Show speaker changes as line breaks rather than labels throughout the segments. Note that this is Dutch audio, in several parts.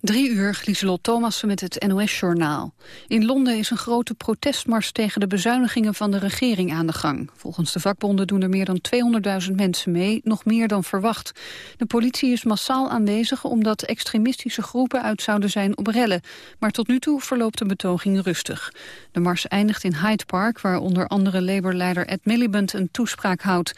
Drie uur, Lieselot Thomassen met het NOS-journaal. In Londen is een grote protestmars tegen de bezuinigingen van de regering aan de gang. Volgens de vakbonden doen er meer dan 200.000 mensen mee, nog meer dan verwacht. De politie is massaal aanwezig omdat extremistische groepen uit zouden zijn op rellen. Maar tot nu toe verloopt de betoging rustig. De mars eindigt in Hyde Park, waar onder andere Labour-leider Ed Miliband een toespraak houdt.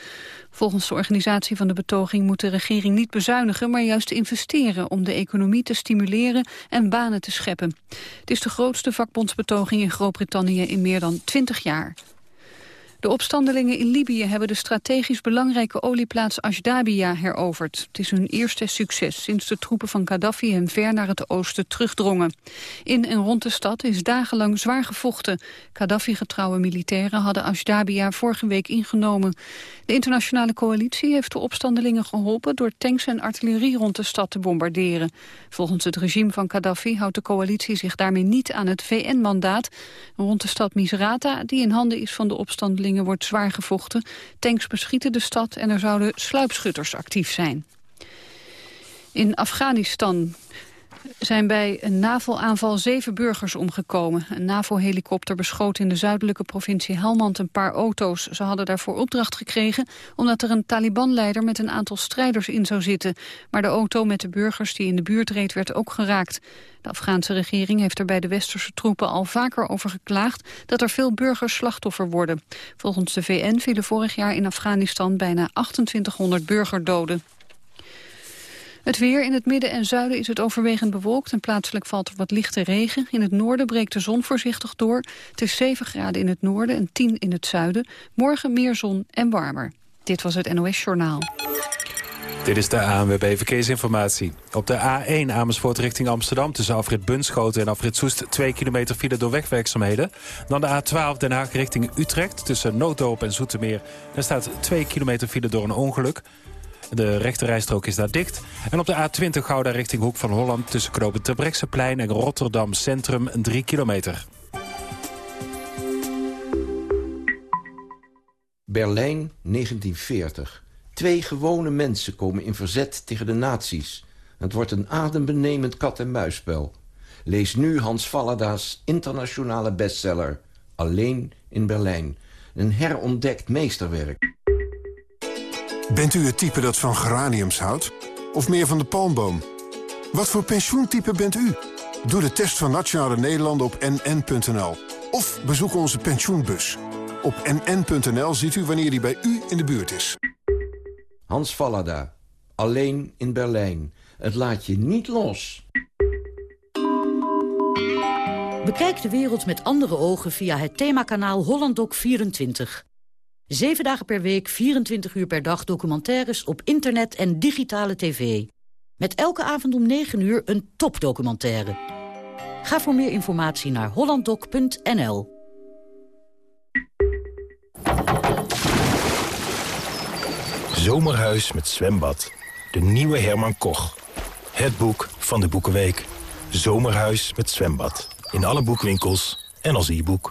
Volgens de organisatie van de betoging moet de regering niet bezuinigen, maar juist investeren om de economie te stimuleren en banen te scheppen. Het is de grootste vakbondsbetoging in Groot-Brittannië in meer dan 20 jaar. De opstandelingen in Libië hebben de strategisch belangrijke olieplaats Ashdabia heroverd. Het is hun eerste succes sinds de troepen van Gaddafi hen ver naar het oosten terugdrongen. In en rond de stad is dagenlang zwaar gevochten. Gaddafi-getrouwe militairen hadden Ashdabia vorige week ingenomen. De internationale coalitie heeft de opstandelingen geholpen door tanks en artillerie rond de stad te bombarderen. Volgens het regime van Gaddafi houdt de coalitie zich daarmee niet aan het VN-mandaat. Rond de stad Misrata, die in handen is van de opstandelingen wordt zwaar gevochten. Tanks beschieten de stad en er zouden sluipschutters actief zijn. In Afghanistan zijn bij een NAVO-aanval zeven burgers omgekomen. Een NAVO-helikopter beschoot in de zuidelijke provincie Helmand een paar auto's. Ze hadden daarvoor opdracht gekregen omdat er een Taliban-leider met een aantal strijders in zou zitten. Maar de auto met de burgers die in de buurt reed werd ook geraakt. De Afghaanse regering heeft er bij de westerse troepen al vaker over geklaagd dat er veel burgers slachtoffer worden. Volgens de VN vielen vorig jaar in Afghanistan bijna 2800 burgerdoden. Het weer in het midden en zuiden is het overwegend bewolkt... en plaatselijk valt er wat lichte regen. In het noorden breekt de zon voorzichtig door. Het is 7 graden in het noorden en 10 in het zuiden. Morgen meer zon en warmer. Dit was het NOS Journaal.
Dit is de ANWB Verkeersinformatie. Op de A1 Amersfoort richting Amsterdam... tussen Afrit Bunschoten en Afrit Soest... 2 kilometer file door wegwerkzaamheden. Dan de A12 Den Haag richting Utrecht... tussen Noodorp en Zoetermeer. Daar staat 2 kilometer file door een ongeluk. De rechterrijstrook is daar dicht. En op de A20 Gouda richting Hoek van Holland... tussen Knopen Terbrechtseplein en Rotterdam Centrum 3 kilometer.
Berlijn 1940. Twee gewone mensen komen in verzet tegen de nazi's. Het wordt een adembenemend kat-en-muisspel. Lees nu Hans Vallada's internationale bestseller... Alleen in Berlijn. Een herontdekt meesterwerk.
Bent u het type dat van geraniums houdt? Of meer van de palmboom? Wat voor pensioentype bent u? Doe de test van Nationale Nederlanden op nn.nl. Of bezoek onze pensioenbus. Op nn.nl ziet u wanneer die bij u in de buurt is.
Hans Vallada. Alleen in Berlijn. Het laat je niet los.
Bekijk de wereld met andere ogen via het themakanaal HollandDoc24. Zeven dagen per week, 24 uur per dag documentaires op internet en digitale tv. Met elke avond om 9 uur een topdocumentaire. Ga voor meer informatie naar hollanddoc.nl.
Zomerhuis met zwembad. De nieuwe Herman Koch. Het boek van de Boekenweek. Zomerhuis met zwembad. In alle boekwinkels en als e-boek.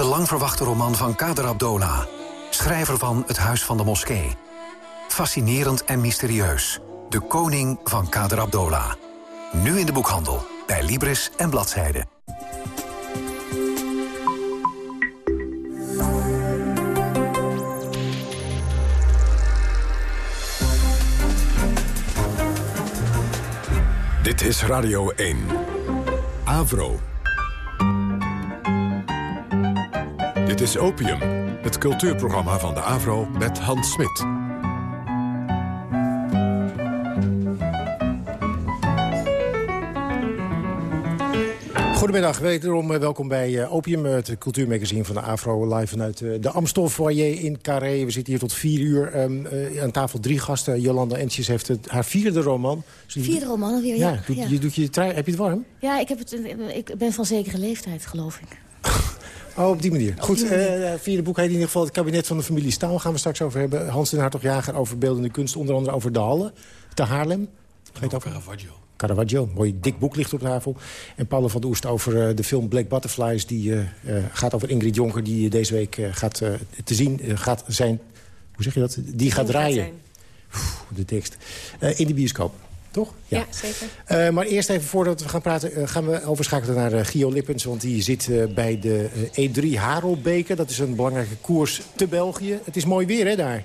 De lang verwachte roman van Kader Abdola. Schrijver van Het Huis van de Moskee. Fascinerend en mysterieus. De koning van Kader Abdola. Nu in de boekhandel, bij Libris en Bladzijde.
Dit is Radio 1. Avro. Dit is Opium, het cultuurprogramma van de AVRO met Hans Smit.
Goedemiddag, wederom welkom bij Opium, het cultuurmagazine van de AFRO. Live vanuit de Amstel foyer in Carré. We zitten hier tot vier uur. Um, uh, aan tafel drie gasten. Jolanda Entjes heeft het, haar vierde roman.
vierde roman alweer, ja.
ja, doet, ja. Je doet je trui, heb je het warm?
Ja, ik, heb het, ik ben van zekere leeftijd, geloof ik.
Oh, op die manier. Goed, die manier. Uh, vierde boek heet in ieder geval het kabinet van de familie Staal. Gaan we straks over hebben. Hans den Hartog-Jager over beeldende kunst. Onder andere over de Halle, te Haarlem.
Geet over Caravaggio.
Caravaggio, mooi dik boek ligt op tafel. En Paul van der Oest over uh, de film Black Butterflies. Die uh, gaat over Ingrid Jonker, die deze week gaat te zien gaat zijn... Hoe zeg je dat? Die gaat draaien. Oef, de tekst. in de bioscoop. Toch?
Ja, ja zeker.
Uh, maar eerst even voordat we gaan praten, uh, gaan we overschakelen naar uh, Gio Lippens. Want die zit bij de E3 Harelbeke. Dat is een belangrijke koers te België. Het is mooi weer, hè, daar?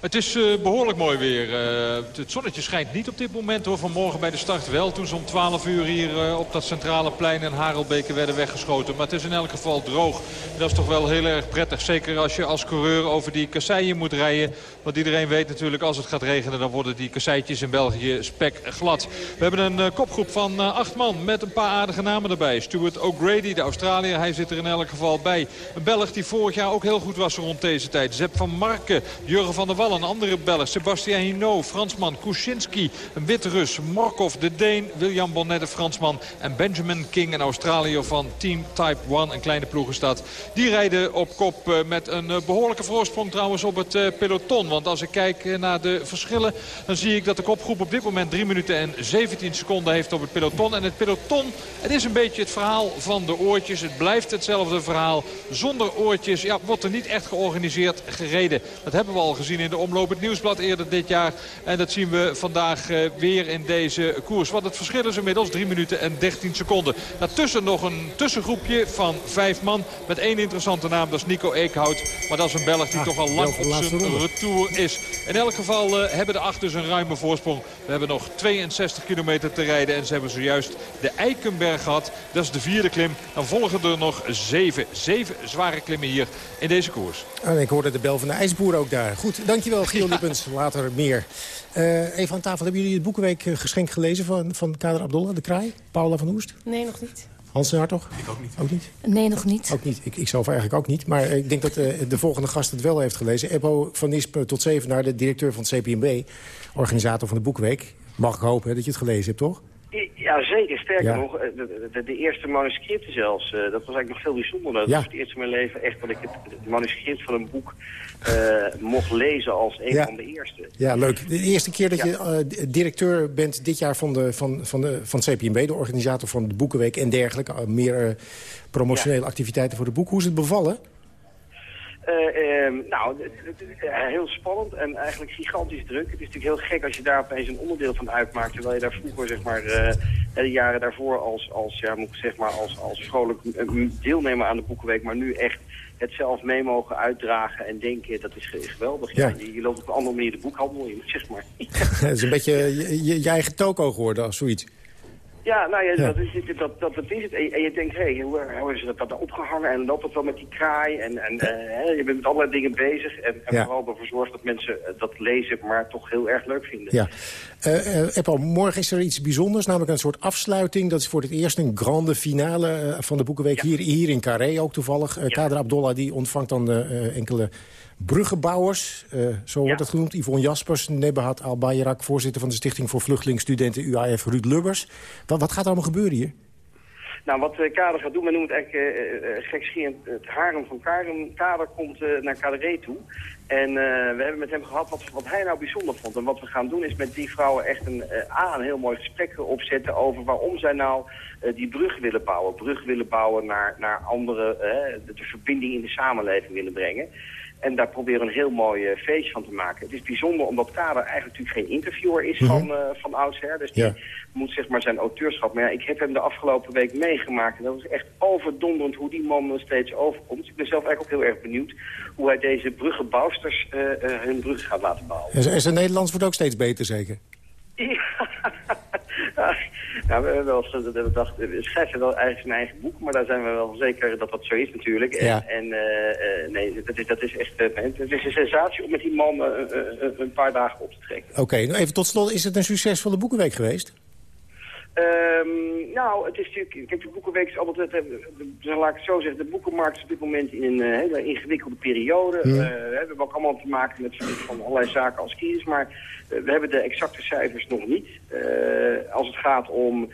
Het is uh, behoorlijk mooi weer. Uh, het zonnetje schijnt niet op dit moment hoor. Vanmorgen bij de start wel. Toen ze om 12 uur hier uh, op dat centrale plein in Harelbeke werden weggeschoten. Maar het is in elk geval droog. Dat is toch wel heel erg prettig. Zeker als je als coureur over die kasseien moet rijden. Want iedereen weet natuurlijk als het gaat regenen dan worden die kasseitjes in België spek glad. We hebben een kopgroep van acht man met een paar aardige namen erbij. Stuart O'Grady, de Australiër, hij zit er in elk geval bij. Een Belg die vorig jaar ook heel goed was rond deze tijd. Zep van Marken, Jurgen van der Wal een andere Belg. Sebastien Hinault, Fransman, Kuczynski, een witte Rus. Morkov, de Deen, William Bonnet, de Fransman. En Benjamin King, een Australiër van Team Type 1, een kleine ploegenstad. Die rijden op kop eh, met een eh, behoorlijke voorsprong trouwens op het eh, peloton. Want als ik kijk naar de verschillen, dan zie ik dat de kopgroep op dit moment 3 minuten en 17 seconden heeft op het peloton. En het peloton, het is een beetje het verhaal van de oortjes. Het blijft hetzelfde verhaal. Zonder oortjes ja, wordt er niet echt georganiseerd gereden. Dat hebben we al gezien in de omloop het nieuwsblad eerder dit jaar. En dat zien we vandaag eh, weer in deze koers. Wat het verschil is inmiddels 3 minuten en 13 seconden. Daartussen nog een tussengroepje van vijf man. Met één interessante naam, dat is Nico Eekhout. Maar dat is een Belg die ah, toch al lang op zijn retour is. In elk geval uh, hebben de achters een ruime voorsprong. We hebben nog 62 kilometer te rijden. En ze hebben zojuist de Eikenberg gehad. Dat is de vierde klim. Dan volgen er nog zeven. Zeven zware klimmen hier in deze koers.
En ik hoorde de bel van de ijsboer ook daar. Goed, dankjewel Giel Lippens. Later meer. Uh, even aan tafel, hebben jullie het Boekenweek eh, geschenk gelezen van, van Kader Abdullah, de kraai? Paula van Oest?
Nee, nog niet.
Hans Hartog?
Ik ook niet.
Ook niet?
Nee, nog niet.
Ook niet. Ik, ik zelf eigenlijk ook niet. Maar ik denk dat uh, de volgende gast het wel heeft gelezen. Ebo van Nisp tot Zevenaar, de directeur van het CPMB. Organisator van de Boekenweek. Mag ik hopen hè, dat je het gelezen hebt, toch?
Ja, zeker. Sterker nog, de, de, de, eerste manuscripten zelfs. Uh, dat was eigenlijk nog veel bijzonderder. Dat was het eerste in mijn leven echt dat ik het, het manuscript van een boek uh, mocht lezen als een van de eerste.
Ja, leuk. De eerste keer dat je uh, directeur bent dit jaar van, de, van, van, de, van CPMB... de organisator van de Boekenweek en dergelijke. Meer promotionele activiteiten voor de boek. Hoe is het bevallen?
Uh, nou, heel spannend en eigenlijk gigantisch druk. Het is natuurlijk heel gek als je daar opeens een onderdeel van uitmaakt... terwijl je daar vroeger, zeg maar, uh, de jaren daarvoor als, als, ja, moet ik zeg maar, als, als vrolijk deelnemer aan de Boekenweek... maar nu echt het zelf mee mogen uitdragen en denken, dat is geweldig. Ja. Je, je, loopt op een andere manier de boekhandel in, zeg maar.
Het is een beetje je, je eigen toko geworden als zoiets.
Ja, nou ja, Dat, is, dat, dat, dat is het. En, je denkt, hé, hey, hoe, is dat, dat opgehangen? En loopt het wel met die kraai? En, en uh, je bent met allerlei dingen bezig. En, en vooral ervoor zorgen dat mensen eh, dat lezen, maar toch heel erg leuk vinden.
Ja. Uh, Eppo, morgen is er iets bijzonders, namelijk een soort afsluiting. Dat is voor het eerst een grande finale van de Boekenweek hier, hier in Carré ook toevallig. Uh, Kader Abdollah die ontvangt dan enkele bruggenbouwers, uh, zo wordt het genoemd. Yvonne Jaspers, Nebahat Al-Bayrak, voorzitter van de Stichting voor Vluchtelingstudenten UAF Ruud Lubbers. Wat, wat gaat er allemaal gebeuren hier?
Nou, wat uh, Kader gaat doen, we noemen het eigenlijk uh, uh, gekscherend het harem van Kader. Kader komt naar Kaderé toe. En we hebben met hem gehad wat, wat hij nou bijzonder vond. En wat we gaan doen is met die vrouwen echt een, A, een heel mooi gesprek opzetten over waarom zij nou die brug willen bouwen. Brug willen bouwen naar, naar andere, de, de verbinding in de samenleving willen brengen. En daar proberen een heel mooi uh, feestje van te maken. Het is bijzonder omdat Kader eigenlijk natuurlijk geen interviewer is van, uh, van oudsher. Dus die moet zeg maar zijn auteurschap. Maar ja, ik heb hem de afgelopen week meegemaakt. En dat is echt overdonderend hoe die man steeds overkomt. ik ben zelf eigenlijk ook heel erg benieuwd hoe hij deze bruggenbouwsters uh, hun bruggen gaat laten bouwen.
En zijn Nederlands wordt ook steeds beter zeker?
Ja, we hebben wel eens gedacht, schrijf je wel eigenlijk zijn eigen boek, maar daar zijn we wel zeker dat dat zo is natuurlijk. En, en uh, nee, dat is, dat is echt uh, het is een sensatie om met die man uh, een paar dagen op te trekken.
Oké, nou even tot slot, is het een succesvolle boekenweek geweest?
Ehm, nou, het is natuurlijk... Kijk, de Boekenweek is altijd... De, laat ik het zo zeggen. De boekenmarkt is op dit moment in een uh, hele ingewikkelde periode. Uh, we hebben ook allemaal te maken met van allerlei zaken als kiezers. Maar we hebben de exacte cijfers nog niet. als het gaat om...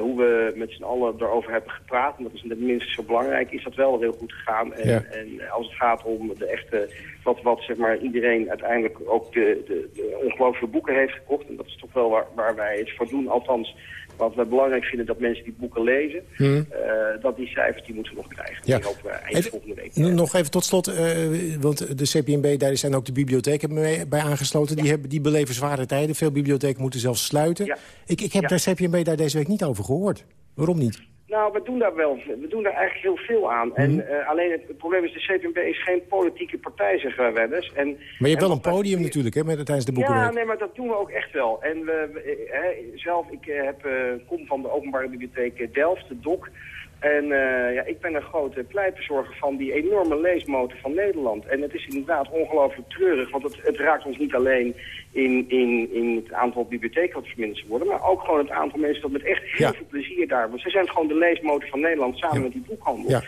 hoe we met z'n allen erover hebben gepraat, en dat is minstens zo belangrijk, is dat wel heel goed gegaan. En,
Ja.
en als het gaat om de echte, wat, wat zeg maar, iedereen uiteindelijk ook de, de, de ongelooflijke boeken heeft gekocht, en dat is toch wel waar, waar wij het voor doen, althans wat wij belangrijk vinden dat mensen die boeken lezen,
Hmm.
eh, dat die cijfers die moeten we nog krijgen.
Ja.
Die hopen we eind
Even-
volgende week.
Nog even tot slot, eh, want de CPNB, daar zijn ook de bibliotheken mee- bij aangesloten. Die, hebben, die beleven zware tijden. Veel bibliotheken moeten zelfs sluiten.
Ja.
Ik, ik heb de CPNB daar deze week niet over gehoord. Waarom niet?
Nou, we doen daar wel. We doen daar eigenlijk heel veel aan.
Mhm.
En eh, alleen het, het probleem is, de CPNB is geen politieke partij, zeggen wij wel eens. En,
Maar je hebt wel
en
een podium natuurlijk, hè, met, tijdens de boekenweek.
Ja, nee, maar dat doen we ook echt wel. En we, we- eh, hè, zelf, ik eh, heb, kom van de openbare bibliotheek Delft, de DOC. En eh, ja, ik ben een grote pleitbezorger van die enorme leesmotor van Nederland. En het is inderdaad ongelooflijk treurig, want het, het raakt ons niet alleen in, in, in het aantal bibliotheken wat verminderd worden, maar ook gewoon het aantal mensen dat met echt heel
Ja.
veel plezier daar. Want ze zijn gewoon de leesmotor van Nederland samen
Ja.
met die boekhandel.
Ja.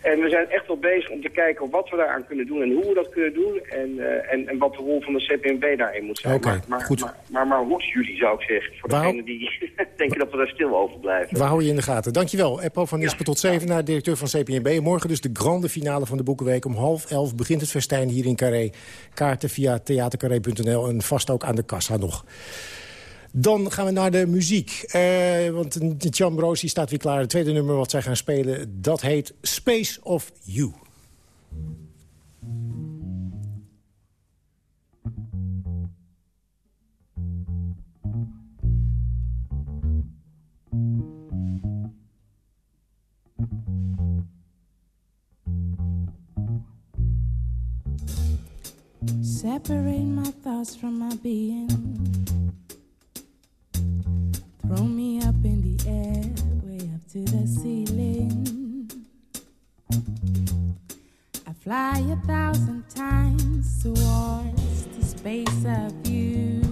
En we zijn echt wel bezig om te kijken wat we daaraan kunnen doen en hoe we dat kunnen doen. En, eh, en, en wat de rol van de CPNB daarin moet zijn. Maar, maar,
goed.
Maar, maar, jullie zou ik zeggen. Voor
Waarom-
degenen die denken dat we daar stil over blijven.
We houden je in de gaten. Dankjewel. Eppo van Nispen tot zeven naar directeur van CPNB. Morgen dus de grande finale van de Boekenweek. Om half elf begint het festijn hier in Carré. Kaarten via theatercarré.nl en vast ook aan de kassa nog. Dan gaan we naar de muziek. Eh, want Jan Broos staat weer klaar. Het tweede nummer wat zij gaan spelen, dat heet Space of You.
Separate my thoughts from my being. Throw me up in the air, way up to the ceiling. I fly a thousand times towards the space of you.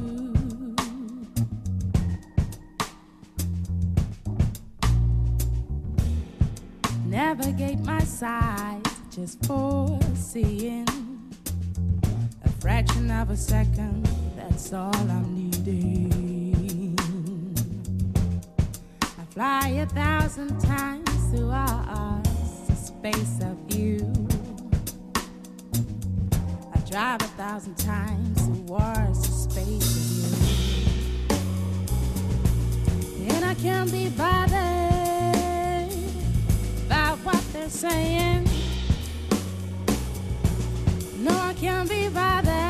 Navigate my sight just for seeing a fraction of a second. That's all I'm needing. Fly a thousand times towards the space of you. I drive a thousand times towards the space of you. And I can't be bothered by what they're saying. No, I can't be bothered.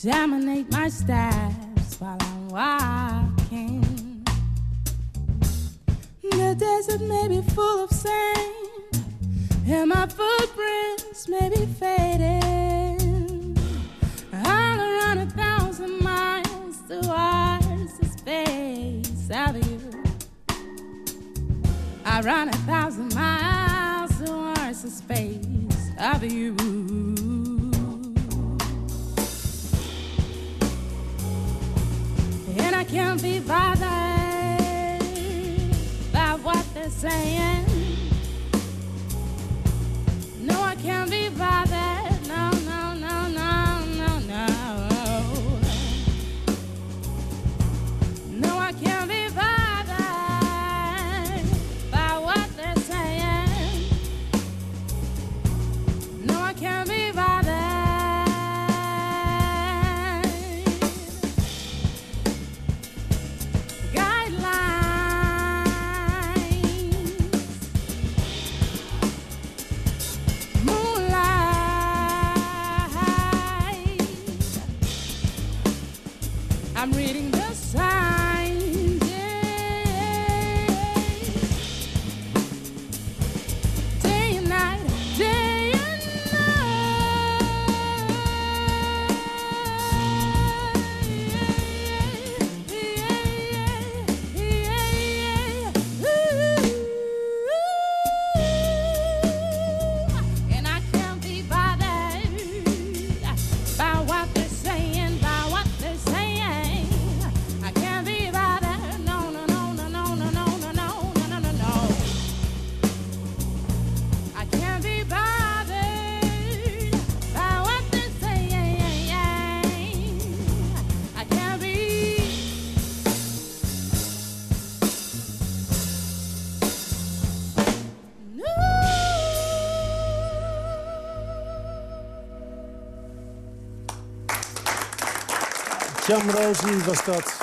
Examinate my steps while I'm walking. The desert may be full of sand, and my footprints may be fading. I'll run a thousand miles towards the space of you. I run a thousand miles towards the space of you. Can't be bothered by what they're saying.
Jam Rosie was dat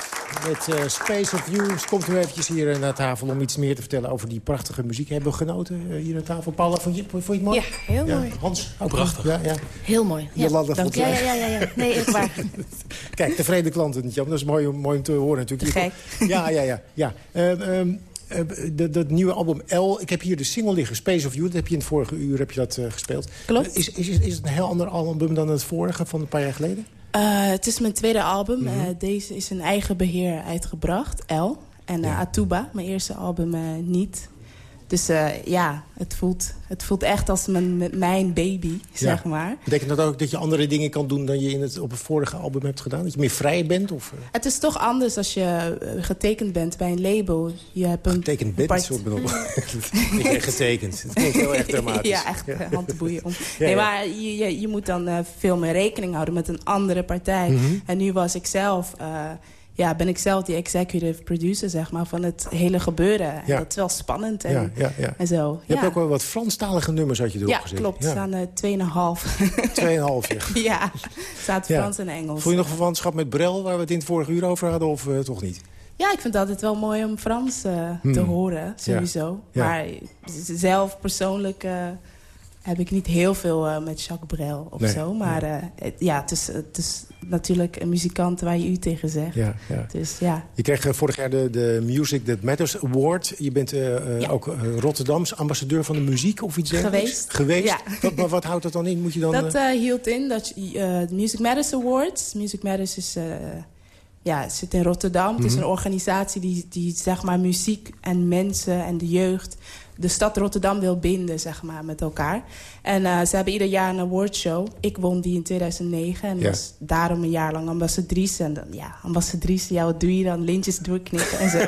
met uh, Space of You. Ze komt nu eventjes hier uh, naar tafel om iets meer te vertellen over die prachtige muziek. Hebben we genoten uh, hier aan tafel? Paula, vond je, vond je het mooi?
Ja, heel
ja.
mooi.
Hans, ook
Prachtig.
Ja, ja.
Heel mooi. Ja,
Jolanda
dank
vond
ja, ja, ja, ja. Nee, echt waar.
Kijk, tevreden klanten, Jam. Dat is mooi, om- mooi om te horen natuurlijk.
Gek.
Ja, ja, ja. ja. Ehm, ehm, eh, dat- dat nieuwe album L. Ik heb hier de single liggen, Space of You. Dat heb je in het vorige uur heb je dat, eh, gespeeld.
Klopt.
Eh, Is, is, is het een heel ander album dan het vorige van een paar jaar geleden?
Eh, het is mijn tweede album.
Mhm.
Eh, deze is in eigen beheer uitgebracht, L. En eh, Atuba, mijn eerste album, niet. Dus eh, ja, het voelt, het voelt echt als mijn, met mijn baby, zeg maar.
Betekent dat ook dat je andere dingen kan doen dan je in het, op het vorige album hebt gedaan? Dat je meer vrij bent? Of, eh,
Het is toch anders als je eh, getekend bent bij een label. Je hebt een
getekend bent? Zo bedoel ik. ben getekend. Het klinkt heel erg dramatisch.
ja, echt hand te boeien om. Nee,
ja.
maar je, je, je moet dan veel meer rekening houden met een andere partij.
Mhm.
En nu was ik zelf... ja, ben ik zelf die executive producer, zeg maar, van het hele gebeuren. En
Ja.
dat is wel spannend en,
Ja, ja, ja.
en zo.
Je hebt ook wel wat Franstalige nummers had je erop
ja,
gezet.
klopt. Er staan eh 2,5.
Tweeënhalf, ja.
ja, staat. Frans en Engels.
Voel je nog verwantschap met Brel, waar we het in het vorige uur over hadden, of eh, toch niet?
Ja, ik vind het altijd wel mooi om Frans eh,
Hmm.
te horen, sowieso. Maar zelf persoonlijk heb ik niet heel veel met Jacques Brel of
Nee,
zo. Maar ja, het is, het is natuurlijk een muzikant waar je u tegen zegt.
Ja, ja.
Dus ja,
Je kreeg eh, vorig jaar de, de Music That Matters Award. Je bent eh, eh, ook Rotterdams ambassadeur van de muziek of iets dergelijks?
Geweest.
Geweest?
Ja.
Wat, maar wat houdt dat dan in? Moet je dan...
dat hield in dat je, de Music Matters Awards... Music Matters is, ja, zit in Rotterdam. Het is
Mhm.
een organisatie die, die zeg maar, muziek en mensen en de jeugd... de stad Rotterdam wil binden, zeg maar, met elkaar. En eh, ze hebben ieder jaar een awardshow. Ik won die in 2009 en
Ja.
was daarom een jaar lang ambassadrice. En dan, ja, ambassadrice, ja, wat doe je dan? Lintjes doorknippen en zo.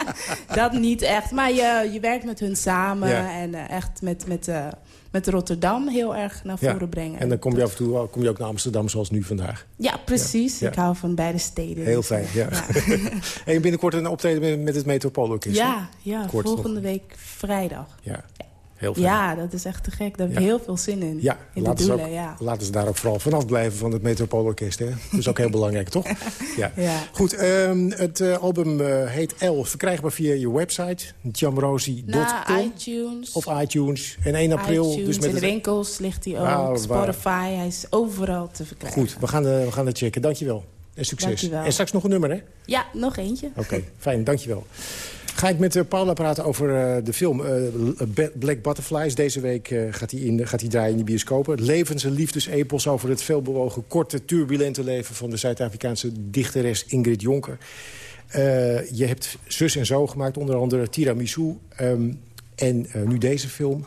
dat niet echt. Maar je, je werkt met hun samen
Ja.
en eh, echt met, met, eh, met Rotterdam heel erg naar
ja.
voren brengen.
En dan kom je af en toe kom je ook naar Amsterdam zoals nu vandaag.
Ja, precies.
Ja.
Ik hou van beide steden.
Heel fijn, ja. en binnenkort een optreden met, het Metropoolorkest.
Ja, ja
nog.
volgende week vrijdag.
Ja, heel.
Ja, dat is echt te gek. Daar heb ik
Ja.
heel veel zin in.
Ja,
in de
laten, ze ook,
ja.
laten ze daar ook vooral vanaf blijven van het Metropoolorkest. Hè? Dat is ook heel belangrijk, toch? Ja.
Ja.
Goed, ehm, het eh, album eh, heet L. Verkrijgbaar via je website, jamrosie.com.
Na iTunes.
Of iTunes. En 1 april.
iTunes,
dus met
in de winkels ligt hij ook.
Ah,
Spotify, hij is overal te verkrijgen.
Goed, we gaan, eh, we gaan het checken. Dankjewel. En succes.
Dankjewel.
En straks nog een nummer, hè?
Ja, nog eentje.
Oké, fijn, dankjewel. Ga ik met eh, Paula praten over eh, de film eh, Black Butterflies. Deze week gaat hij in, gaat hij draaien in de bioscopen. Levens- en liefdesepos over het veelbewogen, korte, turbulente leven... van de Zuid-Afrikaanse dichteres Ingrid Jonker. Je hebt Zus en Zo gemaakt, onder andere Tiramisu. ehm, en nu deze film.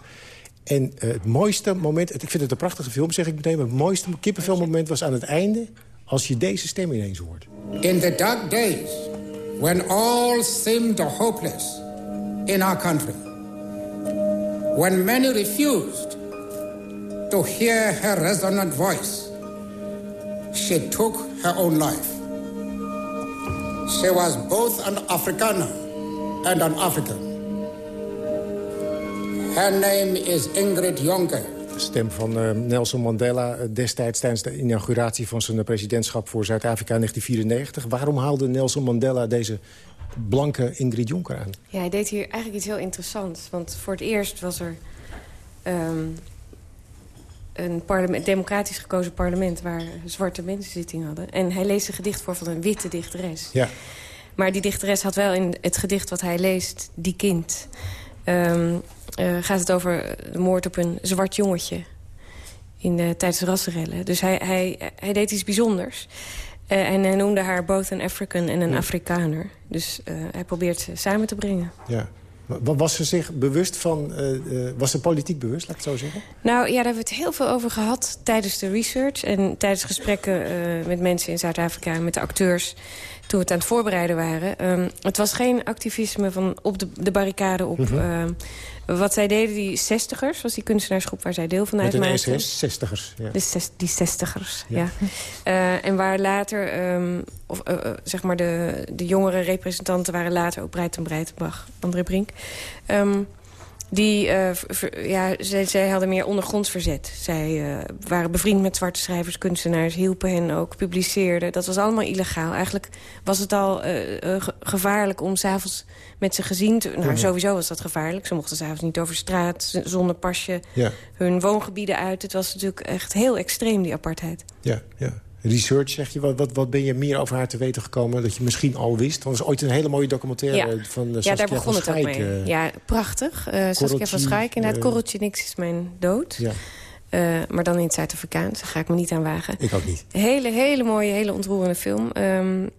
En het mooiste moment, ik vind het een prachtige film, zeg ik meteen... maar het mooiste kippenfilmmoment was aan het einde... als je deze stem ineens hoort.
In the dark days, when all seemed hopeless in our country, when many refused to hear her resonant voice, she took her own life. She was both an Afrikaner and an African. Her name is Ingrid Jonker.
Stem van eh, Nelson Mandela eh, destijds tijdens de inauguratie van zijn presidentschap voor Zuid-Afrika in 1994. Waarom haalde Nelson Mandela deze blanke Ingrid Jonker aan?
Ja, hij deed hier eigenlijk iets heel interessants. Want voor het eerst was er ehm, een parlement, democratisch gekozen parlement... waar zwarte mensen zitting hadden. En hij leest een gedicht voor van een witte dichteres.
Ja.
Maar die dichteres had wel in het gedicht wat hij leest, die kind... ehm, eh, gaat het over de moord op een zwart jongetje in de, tijdens de rassenrellen. Dus hij, hij, hij deed iets bijzonders. Eh, en hij noemde haar both een African en een
Ja.
Afrikaner. Dus eh, hij probeert ze samen te brengen.
Ja. Wa- Was ze zich bewust van... was ze politiek bewust, laat ik het zo zeggen?
Nou ja, daar hebben we het heel veel over gehad tijdens de research... en tijdens gesprekken met mensen in Zuid-Afrika en met de acteurs... toen we het aan het voorbereiden waren. Ehm, het was geen activisme van op de, de barricade op...
Mhm.
ehm, wat zij deden, die zestigers, was die kunstenaarsgroep waar zij deel van
Met een
uitmaakten.
SS-60ers. Ja.
De zes, die zestigers,
Ja.
ja. Eh, en waar later, ehm, of, eh, eh, zeg maar, de, de jongere representanten waren later ook Breiten Breitenbach, André Brink. Die, uh, ver, ja, zij, zij, hadden meer ondergronds verzet. Zij uh, waren bevriend met zwarte schrijvers, kunstenaars, hielpen hen ook, publiceerden. Dat was allemaal illegaal. Eigenlijk was het al uh, gevaarlijk om s'avonds met ze gezien te... Nou, sowieso was dat gevaarlijk. Ze mochten s'avonds niet over straat, zonder pasje, ja. hun woongebieden uit. Het was natuurlijk echt heel extreem, die apartheid.
Ja, ja research, zeg je. Wat, wat, wat ben je meer over haar te weten gekomen dat je misschien al wist? Want er is ooit een hele mooie documentaire van uh,
Ja, daar begon
het
ook mee. Ja, prachtig. Uh, Saskia van Schaik. Inderdaad, uh, Korreltje Niks is mijn dood. Ja. Uh, maar dan in het Zuid-Afrikaans. Daar ga ik me niet aan wagen.
Ik ook niet.
Hele, hele mooie, hele ontroerende film. Um,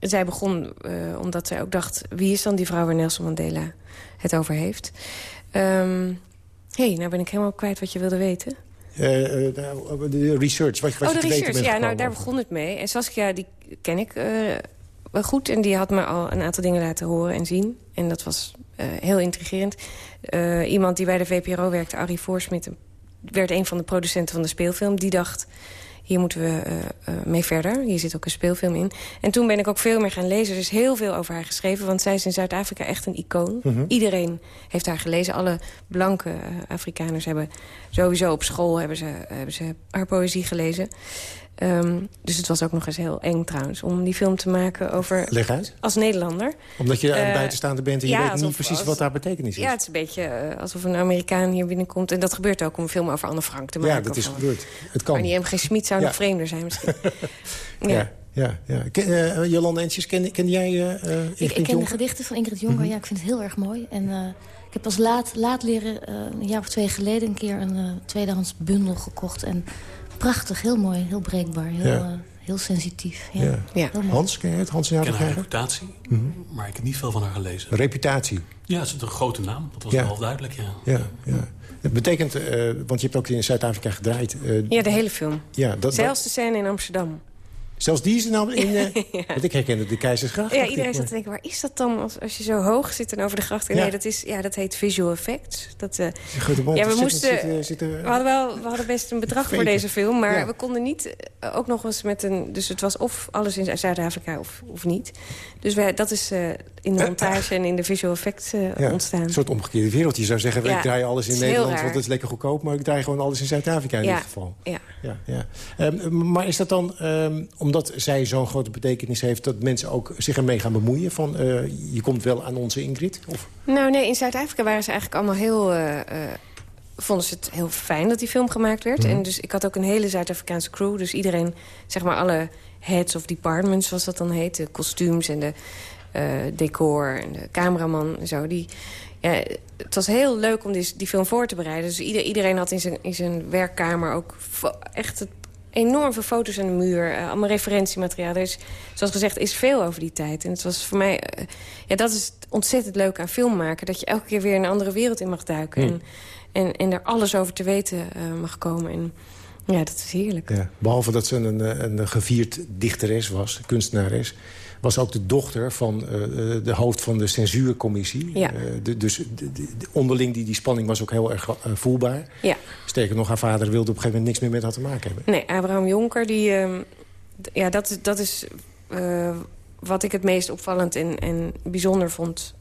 zij begon uh, omdat zij ook dacht... wie is dan die vrouw waar Nelson Mandela het over heeft? Um, hey, nou ben ik helemaal kwijt wat je wilde weten.
Uh, uh, de research, wat, wat
oh,
je
de
research,
ja, nou daar begon het mee. En Saskia, die ken ik uh, wel goed. En die had me al een aantal dingen laten horen en zien. En dat was heel intrigerend. iemand die bij de VPRO werkte, Arie Voorsmit... werd een van de producenten van de speelfilm. Die dacht, hier moeten we uh, uh, mee verder. Hier zit ook een speelfilm in. En toen ben ik ook veel meer gaan lezen. Er is heel veel over haar geschreven. Want zij is in Zuid-Afrika echt een icoon. Mm -hmm. Iedereen heeft haar gelezen. Alle blanke uh, Afrikaners hebben sowieso op school hebben ze, hebben ze haar poëzie gelezen. Um, dus het was ook nog eens heel eng trouwens om die film te maken over...
Leg uit.
Als Nederlander.
Omdat je uh, buitenstaander bent en je ja, weet niet precies als, wat daar betekenis is.
Ja, het is een beetje uh, alsof een Amerikaan hier binnenkomt. En dat gebeurt ook om een film over Anne Frank te maken.
Ja, dat is gebeurd. Het kan.
Maar die M.G. Schmid zou ja. nog vreemder zijn misschien.
ja. ja. Ja, ja. Ken, uh, Jolanda Entjes, ken, ken jij uh, Ingrid
Ik, ik ken
Jonker?
de gedichten van Ingrid Jonker. Mm -hmm. Ja, ik vind het heel erg mooi. En uh, ik heb pas laat, laat leren, een jaar of twee geleden... een keer een tweedehands bundel gekocht. En prachtig, heel mooi, heel breekbaar. Heel, ja heel sensitief. Ja. Ja.
Ja. Hans, ken je het? Hans
ik ken haar reputatie, mm -hmm. maar ik heb niet veel van haar gelezen.
Reputatie?
Ja, het is een grote naam. Dat was ja. wel duidelijk, ja.
ja, ja. Het betekent, uh, want je hebt ook in Zuid-Afrika gedraaid. Uh,
ja, de hele film.
Ja,
dat, Zelfs de scène in Amsterdam.
Zelfs die is er nou in... Uh, ja. Want ik herkende de Keizersgracht.
Ja, iedereen zat te denken, waar is dat dan als, als je zo hoog zit en over de gracht? Ja. Nee, dat, is, ja, dat heet visual effects. Dat, uh, ja, we moesten... Zitten, zitten, we, hadden wel, we hadden best een bedrag voor deze film, maar ja. we konden niet uh, ook nog eens met een... Dus het was of alles in Zuid-Afrika of, of niet. Dus wij, dat is in de montage en in de visual effects ontstaan.
Een soort omgekeerde wereld. Je zou zeggen, ik draai alles in Nederland, want het is lekker goedkoop. Maar ik draai gewoon alles in Zuid-Afrika in dit geval.
Ja.
Ja, ja. Um, maar is dat dan, um, omdat zij zo'n grote betekenis heeft... dat mensen ook zich ermee gaan bemoeien? Van, uh, je komt wel aan onze Ingrid? Of?
Nou nee, in Zuid-Afrika waren ze eigenlijk allemaal heel... Uh, uh, vonden ze het heel fijn dat die film gemaakt werd. Mm -hmm. En dus ik had ook een hele Zuid-Afrikaanse crew. Dus iedereen, zeg maar alle heads of departments, zoals dat dan heet. De kostuums en de decor en de cameraman en zo. Die, ja, het was heel leuk om die, die film voor te bereiden. Dus ieder, iedereen had in zijn, in zijn werkkamer ook echt het enorm veel foto's aan de muur. Uh, allemaal referentiemateriaal. Er is, zoals gezegd, is veel over die tijd. En het was voor mij... Uh, ja, dat is ontzettend leuk aan film maken. Dat je elke keer weer een andere wereld in mag duiken. Mm. En, en, en er alles over te weten uh, mag komen. En ja, dat is heerlijk.
Ja, behalve dat ze een, een gevierd dichteres was, kunstenares was ook de dochter van uh, de hoofd van de censuurcommissie.
Ja.
Uh, de, dus de, de, onderling die, die spanning was ook heel erg uh, voelbaar.
Ja.
Sterker nog, haar vader wilde op een gegeven moment niks meer met haar te maken hebben.
Nee, Abraham Jonker, die, uh, ja, dat, dat is wat ik het meest opvallend en, en bijzonder vond...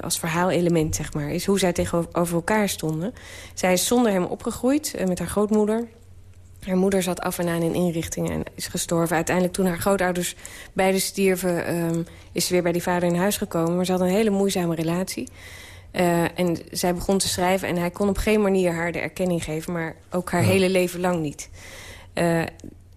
als verhaalelement, zeg maar, is hoe zij tegenover elkaar stonden. Zij is zonder hem opgegroeid, met haar grootmoeder... Haar moeder zat af en aan in inrichtingen en is gestorven. Uiteindelijk toen haar grootouders beide stierven... Um, is ze weer bij die vader in huis gekomen. Maar ze had een hele moeizame relatie. Uh, en zij begon te schrijven en hij kon op geen manier haar de erkenning geven... maar ook haar ja. hele leven lang niet. Uh,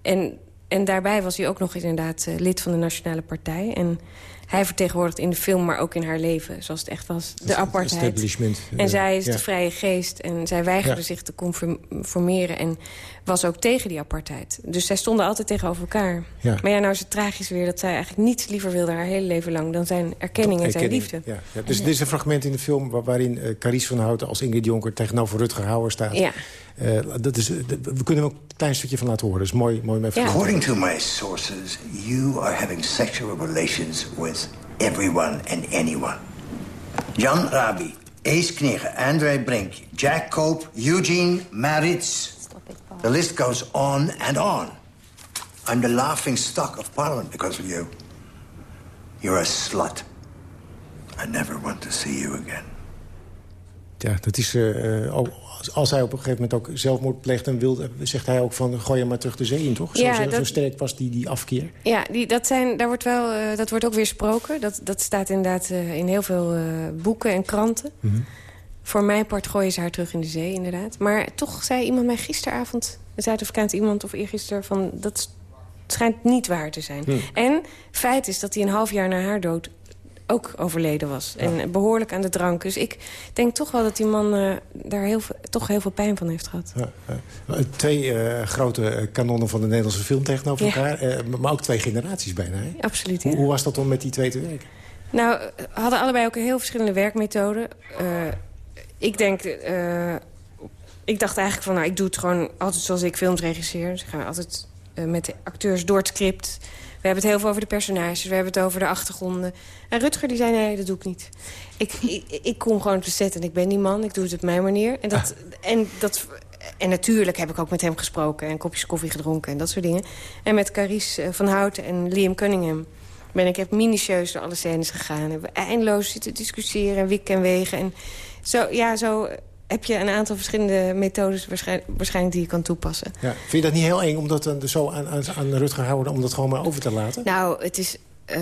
en, en daarbij was hij ook nog inderdaad uh, lid van de Nationale Partij... En hij vertegenwoordigt in de film, maar ook in haar leven, zoals het echt was, de apartheid. En zij is ja. de vrije geest en zij weigerde ja. zich te conformeren en was ook tegen die apartheid. Dus zij stonden altijd tegenover elkaar.
Ja.
Maar ja, nou is het tragisch weer dat zij eigenlijk niets liever wilde haar hele leven lang dan zijn erkenning en zijn liefde.
Dus dit is een fragment in de film waar, waarin uh, Carice van Houten als Ingrid Jonker tegenover Rutger Hauer staat.
Ja.
Uh, dat is, we kunnen er ook een klein stukje van laten horen. Dat is mooi, mooi mee
According to my sources, you are having sexual relations with everyone and anyone. Jan Rabi, Ace Knigge, André Brink, Jack Cope, Eugene Maritz. The list goes on and on. I'm the laughing stock of Parliament because of you. You're a slut. I never want to see you again.
Ja, dat is... eh, ook, als, hij op een gegeven moment ook zelfmoord pleegt... dan wil, zegt hij ook van, gooi hem maar terug de zee in, toch? Zo,
Ja,
zo, sterk was die, die afkeer.
Ja, die, dat, zijn, daar wordt wel, eh, dat wordt ook weer gesproken. Dat, dat staat inderdaad eh, in heel veel eh, boeken en kranten.
Mhm.
Voor mijn part gooien ze haar terug in de zee, inderdaad. Maar toch zei iemand mij gisteravond... een Zuid-Afrikaans iemand of eergisteren... van dat schijnt niet waar te zijn. En feit is dat hij een half jaar na haar dood ook overleden was. En behoorlijk aan de drank. Dus ik denk toch wel dat die man eh, daar heel veel, toch heel veel pijn van heeft gehad.
Ja, ja. Eh, Twee eh, grote eh, kanonnen van de Nederlandse film tegenover elkaar. maar ook twee generaties bijna. Hè?
Absoluut,
Hoe,
ja.
hoe was dat om met die twee te werken?
Nou, hadden allebei ook een heel verschillende werkmethoden. Ik denk... ik dacht eigenlijk van, nou, ik doe het gewoon altijd zoals ik films regisseer. Dus ik ga altijd met de acteurs door het script. We hebben het heel veel over de personages. We hebben het over de achtergronden. En Rutger die zei, nee, dat doe ik niet. Ik, ik, ik kom gewoon de set en ik ben die man. Ik doe het op mijn manier. En, dat, en, dat, en natuurlijk heb ik ook met hem gesproken... en kopjes koffie gedronken en dat soort dingen. En met Carice eh, van Houten en Liam Cunningham... ben ik heb minutieus door alle scènes gegaan. Hebben eindeloos zitten discussiëren en wikken en wegen. En zo, ja, zo heb je een aantal verschillende methodes... waarschijnlijk, waarschijnlijk die je kan toepassen.
Ja. Vind je dat niet heel eng om dat zo aan, aan, aan Rutger houden... om dat gewoon maar over te laten?
Nou, het is... eh,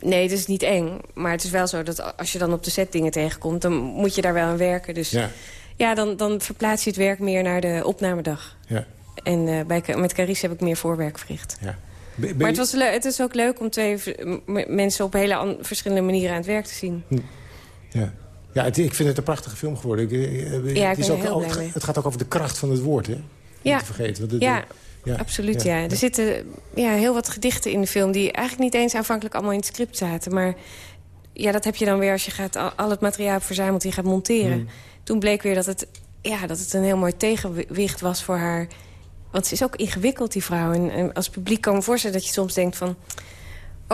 nee, het is niet eng. Maar het is wel zo dat als je dan op de set dingen tegenkomt... dan moet je daar wel aan werken. Dus ja,
Ja.
dan, dan verplaats je het werk meer naar de opnamedag.
Ja.
En eh, bij, met Carice heb ik meer voorwerk verricht.
Ja. Ben- ben
Maar het, was het is ook leuk om twee mensen op hele verschillende manieren aan het werk te zien.
Ja, ja het- ik vind het een prachtige film geworden. Ik, eh, eh,
Ja,
het,
ik
is ook,
heel
ook-
blij mee.
het gaat ook over de kracht van het woord, hè? Niet
Ja.
te vergeten. want het-
Ja,
ja,
absoluut,
ja.
ja. Er zitten ja, heel wat gedichten in de film... die eigenlijk niet eens aanvankelijk allemaal in het script zaten. Maar ja, dat heb je dan weer als je gaat, al, het materiaal hebt verzameld... en gaat monteren.
Mm.
Toen bleek weer dat het, ja, dat het een heel mooi tegenwicht was voor haar. Want ze is ook ingewikkeld, die vrouw. En, en als publiek kan ik me voorstellen dat je soms denkt van...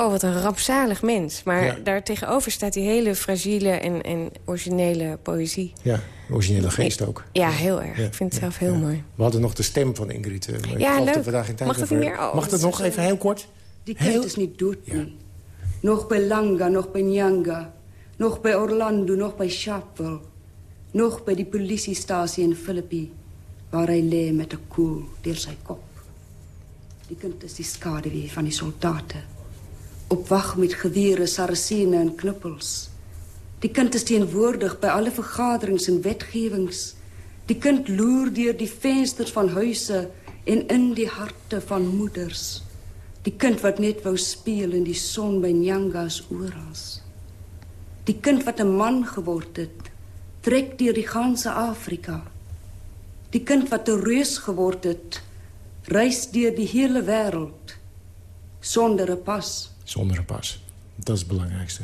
oh, wat een rampzalig mens. Maar
Ja.
daar tegenover staat die hele fragiele en, en originele poëzie.
Ja, originele geest ook.
Ja, heel erg.
Ja,
Ik vind het
ja,
zelf heel
ja.
mooi.
We hadden nog de stem van Ingrid. eh,
Ja, leuk.
dat we daar geen tijd
Mag dat
voor
niet meer? Oh,
Mag dat
dat
nog even heel kort?
Die kind is niet dood nie. Nog bij Langa, nog bij Nyanga. Nog bij Orlando, nog bij Sharpeville. Nog bij die politiestatie in Philippi. Waar hij lee met de koel deur zijn kop. Die kind is die skaduwee van die soldaten. Op wacht met geweren, saracenen en knuppels. Die kind is teenwoordig bij alle vergaderings en wetgevings. Die kind loer deur die vensters van huise en in die harte van moeders. Die kind wat net wou speel in die son by Nyanga's oras. Die kind wat 'n man geword het, trek deur die ganse Afrika. Die kind wat 'n reus geword het, reis deur die hele wêreld sonder 'n pas.
Zonder een pas. Dat is het belangrijkste.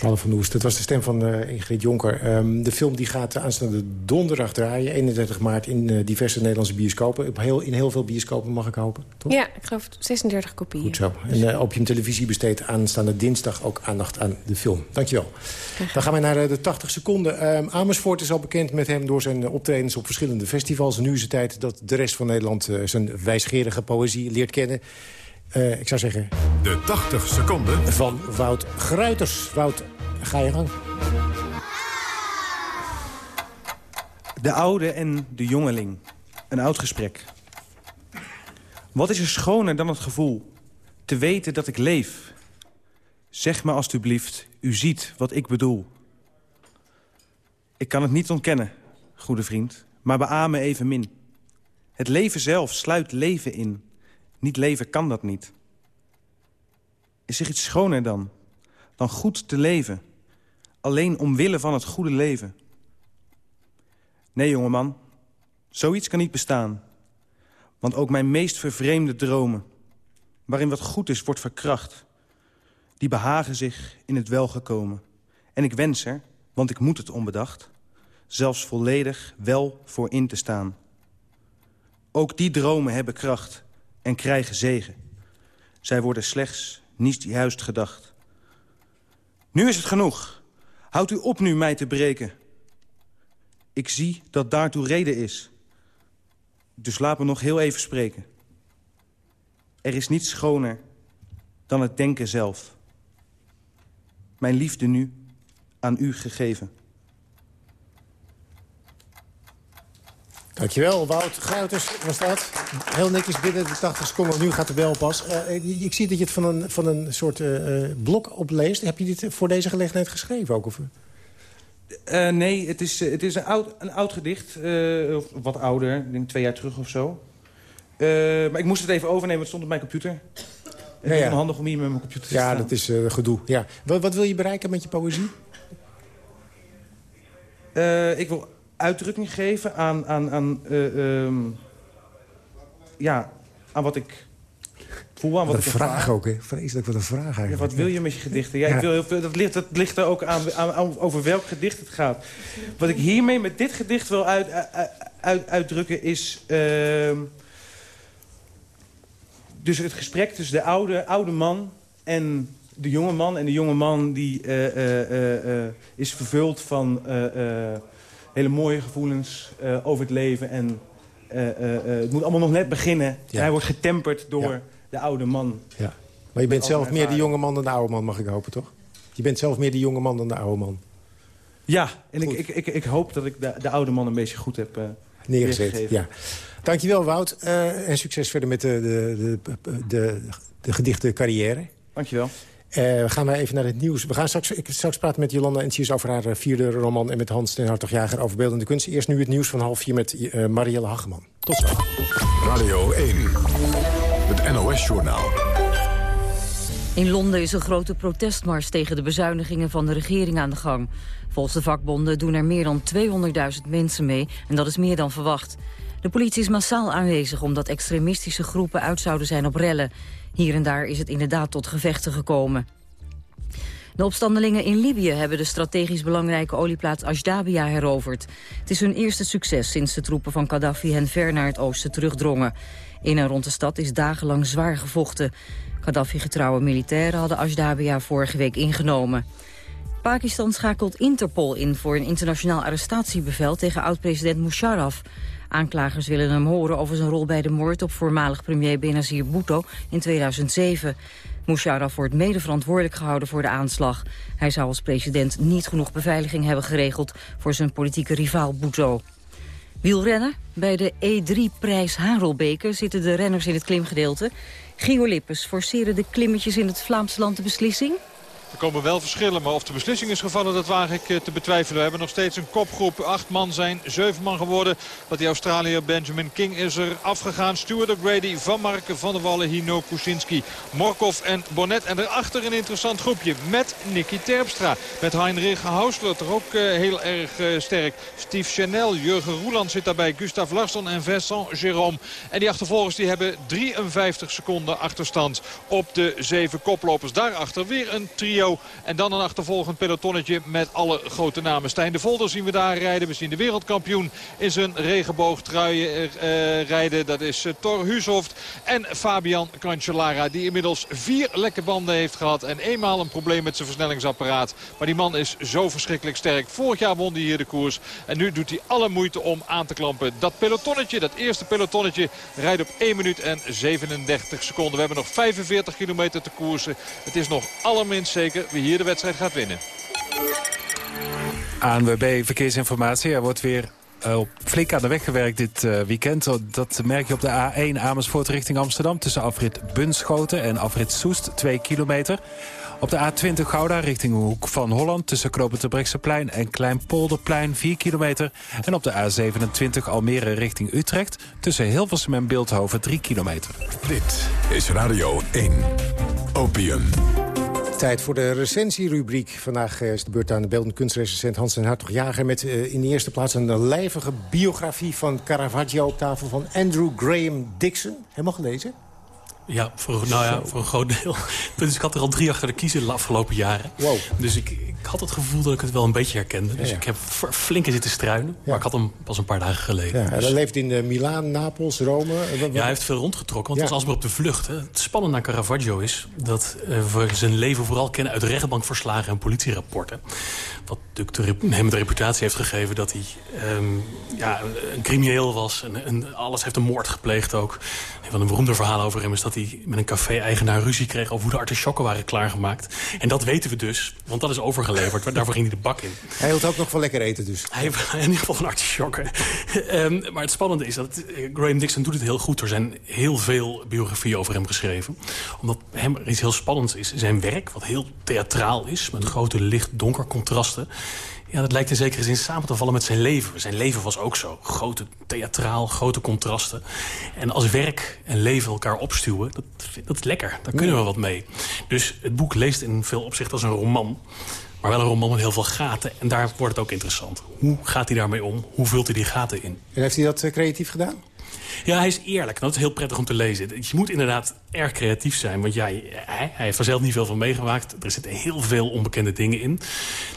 Paul van Oest, dat was de stem van eh, Ingrid Jonker. Ehm, de film die gaat aanstaande donderdag draaien, 31 maart... in eh, diverse Nederlandse bioscopen. Op heel, in heel veel bioscopen, mag ik hopen. Toch?
Ja, ik geloof 36 kopieën.
Goed zo. En uh, Opium Televisie besteedt aanstaande dinsdag ook aandacht aan de film. Dankjewel. Dan gaan we naar uh, de 80 seconden. Um, Amersfoort is al bekend met hem door zijn optredens op verschillende festivals. Nu is het tijd dat de rest van Nederland uh, zijn wijsgerige poëzie leert kennen. Uh, ik zou zeggen...
De 80 seconden...
Van Wout Gruiters. Wout, ga je gang.
De oude en de jongeling. Een oud gesprek. Wat is er schoner dan het gevoel te weten dat ik leef? Zeg me alstublieft, u ziet wat ik bedoel. Ik kan het niet ontkennen, goede vriend, maar beamen evenmin. Het leven zelf sluit leven in. Niet leven kan dat niet. Is er iets schoner dan? Dan goed te leven. Alleen omwille van het goede leven. Nee, jongeman. Zoiets kan niet bestaan. Want ook mijn meest vervreemde dromen... waarin wat goed is, wordt verkracht... die behagen zich in het welgekomen. En ik wens er, want ik moet het onbedacht... zelfs volledig wel voor in te staan. Ook die dromen hebben kracht en krijgen zegen. Zij worden slechts niet juist gedacht. Nu is het genoeg. Houd u op nu mij te breken. Ik zie dat daartoe reden is. Dus laat me nog heel even spreken. Er is niets schoner dan het denken zelf. Mijn liefde nu aan u gegeven.
Dankjewel, Wout Gruiters was dat. Heel netjes binnen de 80 seconden. Nu gaat de bel pas. Uh, ik zie dat je het van een, van een soort uh, blok opleest. Heb je dit voor deze gelegenheid geschreven ook? Of?
Uh, nee, het is, het is een, oud, een oud gedicht. of wat ouder, ik denk twee jaar terug of zo. maar ik moest het even overnemen, het stond op mijn computer. Het is ja, handig om hier met mijn computer te
ja, dat is gedoe. Ja. Wat, wat, wil je bereiken met je poëzie?
ik wil uitdrukking geven aan, aan, aan, uh, um, ja, aan wat ik voel. Aan wat,
wat een vraag ook, hè? Vreselijk, wat een vraag eigenlijk.
Ja, wat wil je met je gedichten? Ja, Ik wil heel veel, dat, ligt, dat ligt er ook aan, aan, over welk gedicht het gaat. Wat ik hiermee met dit gedicht wil uit, uit, uitdrukken is... Uh, dus het gesprek tussen de oude, oude man en de jonge man. En de jonge man die uh, is vervuld van hele mooie gevoelens uh, over het leven. En uh, het moet allemaal nog net beginnen. Ja. hij wordt getemperd door de oude man.
Ja. Maar je bent zelf meer de jonge man dan de oude man, mag ik hopen, toch? Je bent zelf meer de jonge man dan de oude man.
Ja, en ik, ik, ik, ik, hoop dat ik de, de oude man een beetje goed heb uh,
neergezet. Ja. Dankjewel, Wout. Uh, en succes verder met de, de, de, de, de gedichte carrière.
Dankjewel.
Uh, we gaan maar even naar het nieuws. We gaan straks, ik, straks praten met Jolanda Entius over haar eh, vierde roman... en met Hans ten Hartog-Jager over beeldende kunst. Eerst nu het nieuws van half vier met uh, Marielle Hageman. Tot zo.
Radio 1, het NOS-journaal.
In Londen is een grote protestmars tegen de bezuinigingen van de regering aan de gang. Volgens de vakbonden doen er meer dan 200.000 mensen mee en dat is meer dan verwacht. De politie is massaal aanwezig omdat extremistische groepen uit zouden zijn op rellen. Hier en daar is het inderdaad tot gevechten gekomen. De opstandelingen in Libië hebben de strategisch belangrijke olieplaats Ashdabia heroverd. Het is hun eerste succes sinds de troepen van Gaddafi hen ver naar het oosten terugdrongen. In en rond de stad is dagenlang zwaar gevochten. Gaddafi-getrouwe militairen hadden Ashdabia vorige week ingenomen. Pakistan schakelt Interpol in voor een internationaal arrestatiebevel tegen oud-president Musharraf. Aanklagers willen hem horen over zijn rol bij de moord op voormalig premier Benazir Bhutto in 2007. Musharraf wordt mede verantwoordelijk gehouden voor de aanslag. Hij zou als president niet genoeg beveiliging hebben geregeld voor zijn politieke rivaal Bhutto. Wielrennen. Bij de E3-prijs Harelbeke zitten de renners in het klimgedeelte. Gio Lippes forceren de klimmetjes in het Vlaamse land de beslissing?
Er komen wel verschillen, maar of de beslissing is gevallen, dat waag ik eh, te betwijfelen. We hebben nog steeds een kopgroep. Acht man zijn zeven man geworden. Want die Australiër Benjamin King is er afgegaan. Stuart O'Grady, Van Marken, Van der Wallen, Hino Kuczynski, Morkov en Bonnet. En daarachter een interessant groepje met Nicky Terpstra. Met Heinrich Hausler, toch ook uh, heel erg uh, sterk. Steve Chanel, Jurgen Roeland zit daarbij. Gustav Larsson en Vincent Jérôme. En die achtervolgers die hebben 53 seconden achterstand op de zeven koplopers. Daarachter weer een trio en dan een achtervolgend pelotonnetje met alle grote namen. Stijn de Volder zien we daar rijden. We zien de wereldkampioen in zijn regenboogtrui uh, rijden. Dat is uh, Thor Hushoft en Fabian Cancellara. Die inmiddels vier lekke banden heeft gehad. En eenmaal een probleem met zijn versnellingsapparaat. Maar die man is zo verschrikkelijk sterk. Vorig jaar won hij hier de koers. En nu doet hij alle moeite om aan te klampen. Dat pelotonnetje, dat eerste pelotonnetje, rijdt op 1 minuut en 37 seconden. We hebben nog 45 kilometer te koersen. Het is nog allerminst zeker wie hier de wedstrijd gaat winnen.
ANWB Verkeersinformatie. Er wordt weer uh, flink aan de weg gewerkt dit uh, weekend. Dat merk je op de A1 Amersfoort richting Amsterdam... tussen afrit Bunschoten en afrit Soest, 2 kilometer. Op de A20 Gouda richting Hoek van Holland... tussen Knopen en Kleinpolderplein 4 kilometer. En op de A27 Almere richting Utrecht... tussen Hilversum en Beeldhoven 3 kilometer.
Dit is Radio 1. Opium.
Tijd voor de recensierubriek. Vandaag eh, is de beurt aan de beeldend kunstrecensent Hans en Hartog-Jager... met uh, in de eerste plaats een lijvige biografie van Caravaggio op tafel van Andrew Graham Dixon. Helemaal gelezen?
Ja, voor, nou ja, voor een groot deel. Dus ik had er al drie achter de kiezen de afgelopen jaren.
Wow.
Dus ik, ik had het gevoel dat ik het wel een beetje herkende. Dus ik heb flinke zitten struinen. Maar ik had hem pas een paar dagen geleden.
Ja,
dus...
Hij leeft in uh, Milaan, Napels, Rome.
Ja, hij heeft veel rondgetrokken. Want het was alsmaar op de vlucht. Hè. Het spannende aan Caravaggio is dat uh, we zijn leven vooral kennen... uit rechtbankverslagen en politierapporten. Wat natuurlijk hem de reputatie heeft gegeven dat hij um, ja, een crimineel was. En, en, alles heeft een moord gepleegd ook. Een van de beroemde verhalen over hem is dat hij met een café-eigenaar ruzie kreeg... over hoe de artisjokken waren klaargemaakt. En dat weten we dus, want dat is overgeleverd. Daarvoor ging hij de bak in.
Hij hield ook nog van lekker eten dus.
Hij heeft in ieder geval van artisjokken. um, maar het spannende is dat uh, Graham Dixon doet het heel goed. Er zijn heel veel biografieën over hem geschreven. Omdat hem er iets heel spannends is. Zijn werk, wat heel theatraal is... met grote licht-donker contrasten... Ja, dat lijkt in zekere zin samen te vallen met zijn leven. Zijn leven was ook zo. Grote theatraal, grote contrasten. En als werk en leven elkaar opstuwen, dat, dat is lekker. Daar kunnen we wat mee. Dus het boek leest in veel opzichten als een roman. Maar wel een roman met heel veel gaten. En daar wordt het ook interessant. Hoe gaat hij daarmee om? Hoe vult hij die gaten in?
En heeft hij dat uh, creatief gedaan?
Ja, hij is eerlijk. Dat is heel prettig om te lezen. Je moet inderdaad erg creatief zijn. Want ja, hij, hij heeft er zelf niet veel van meegemaakt. Er zitten heel veel onbekende dingen in.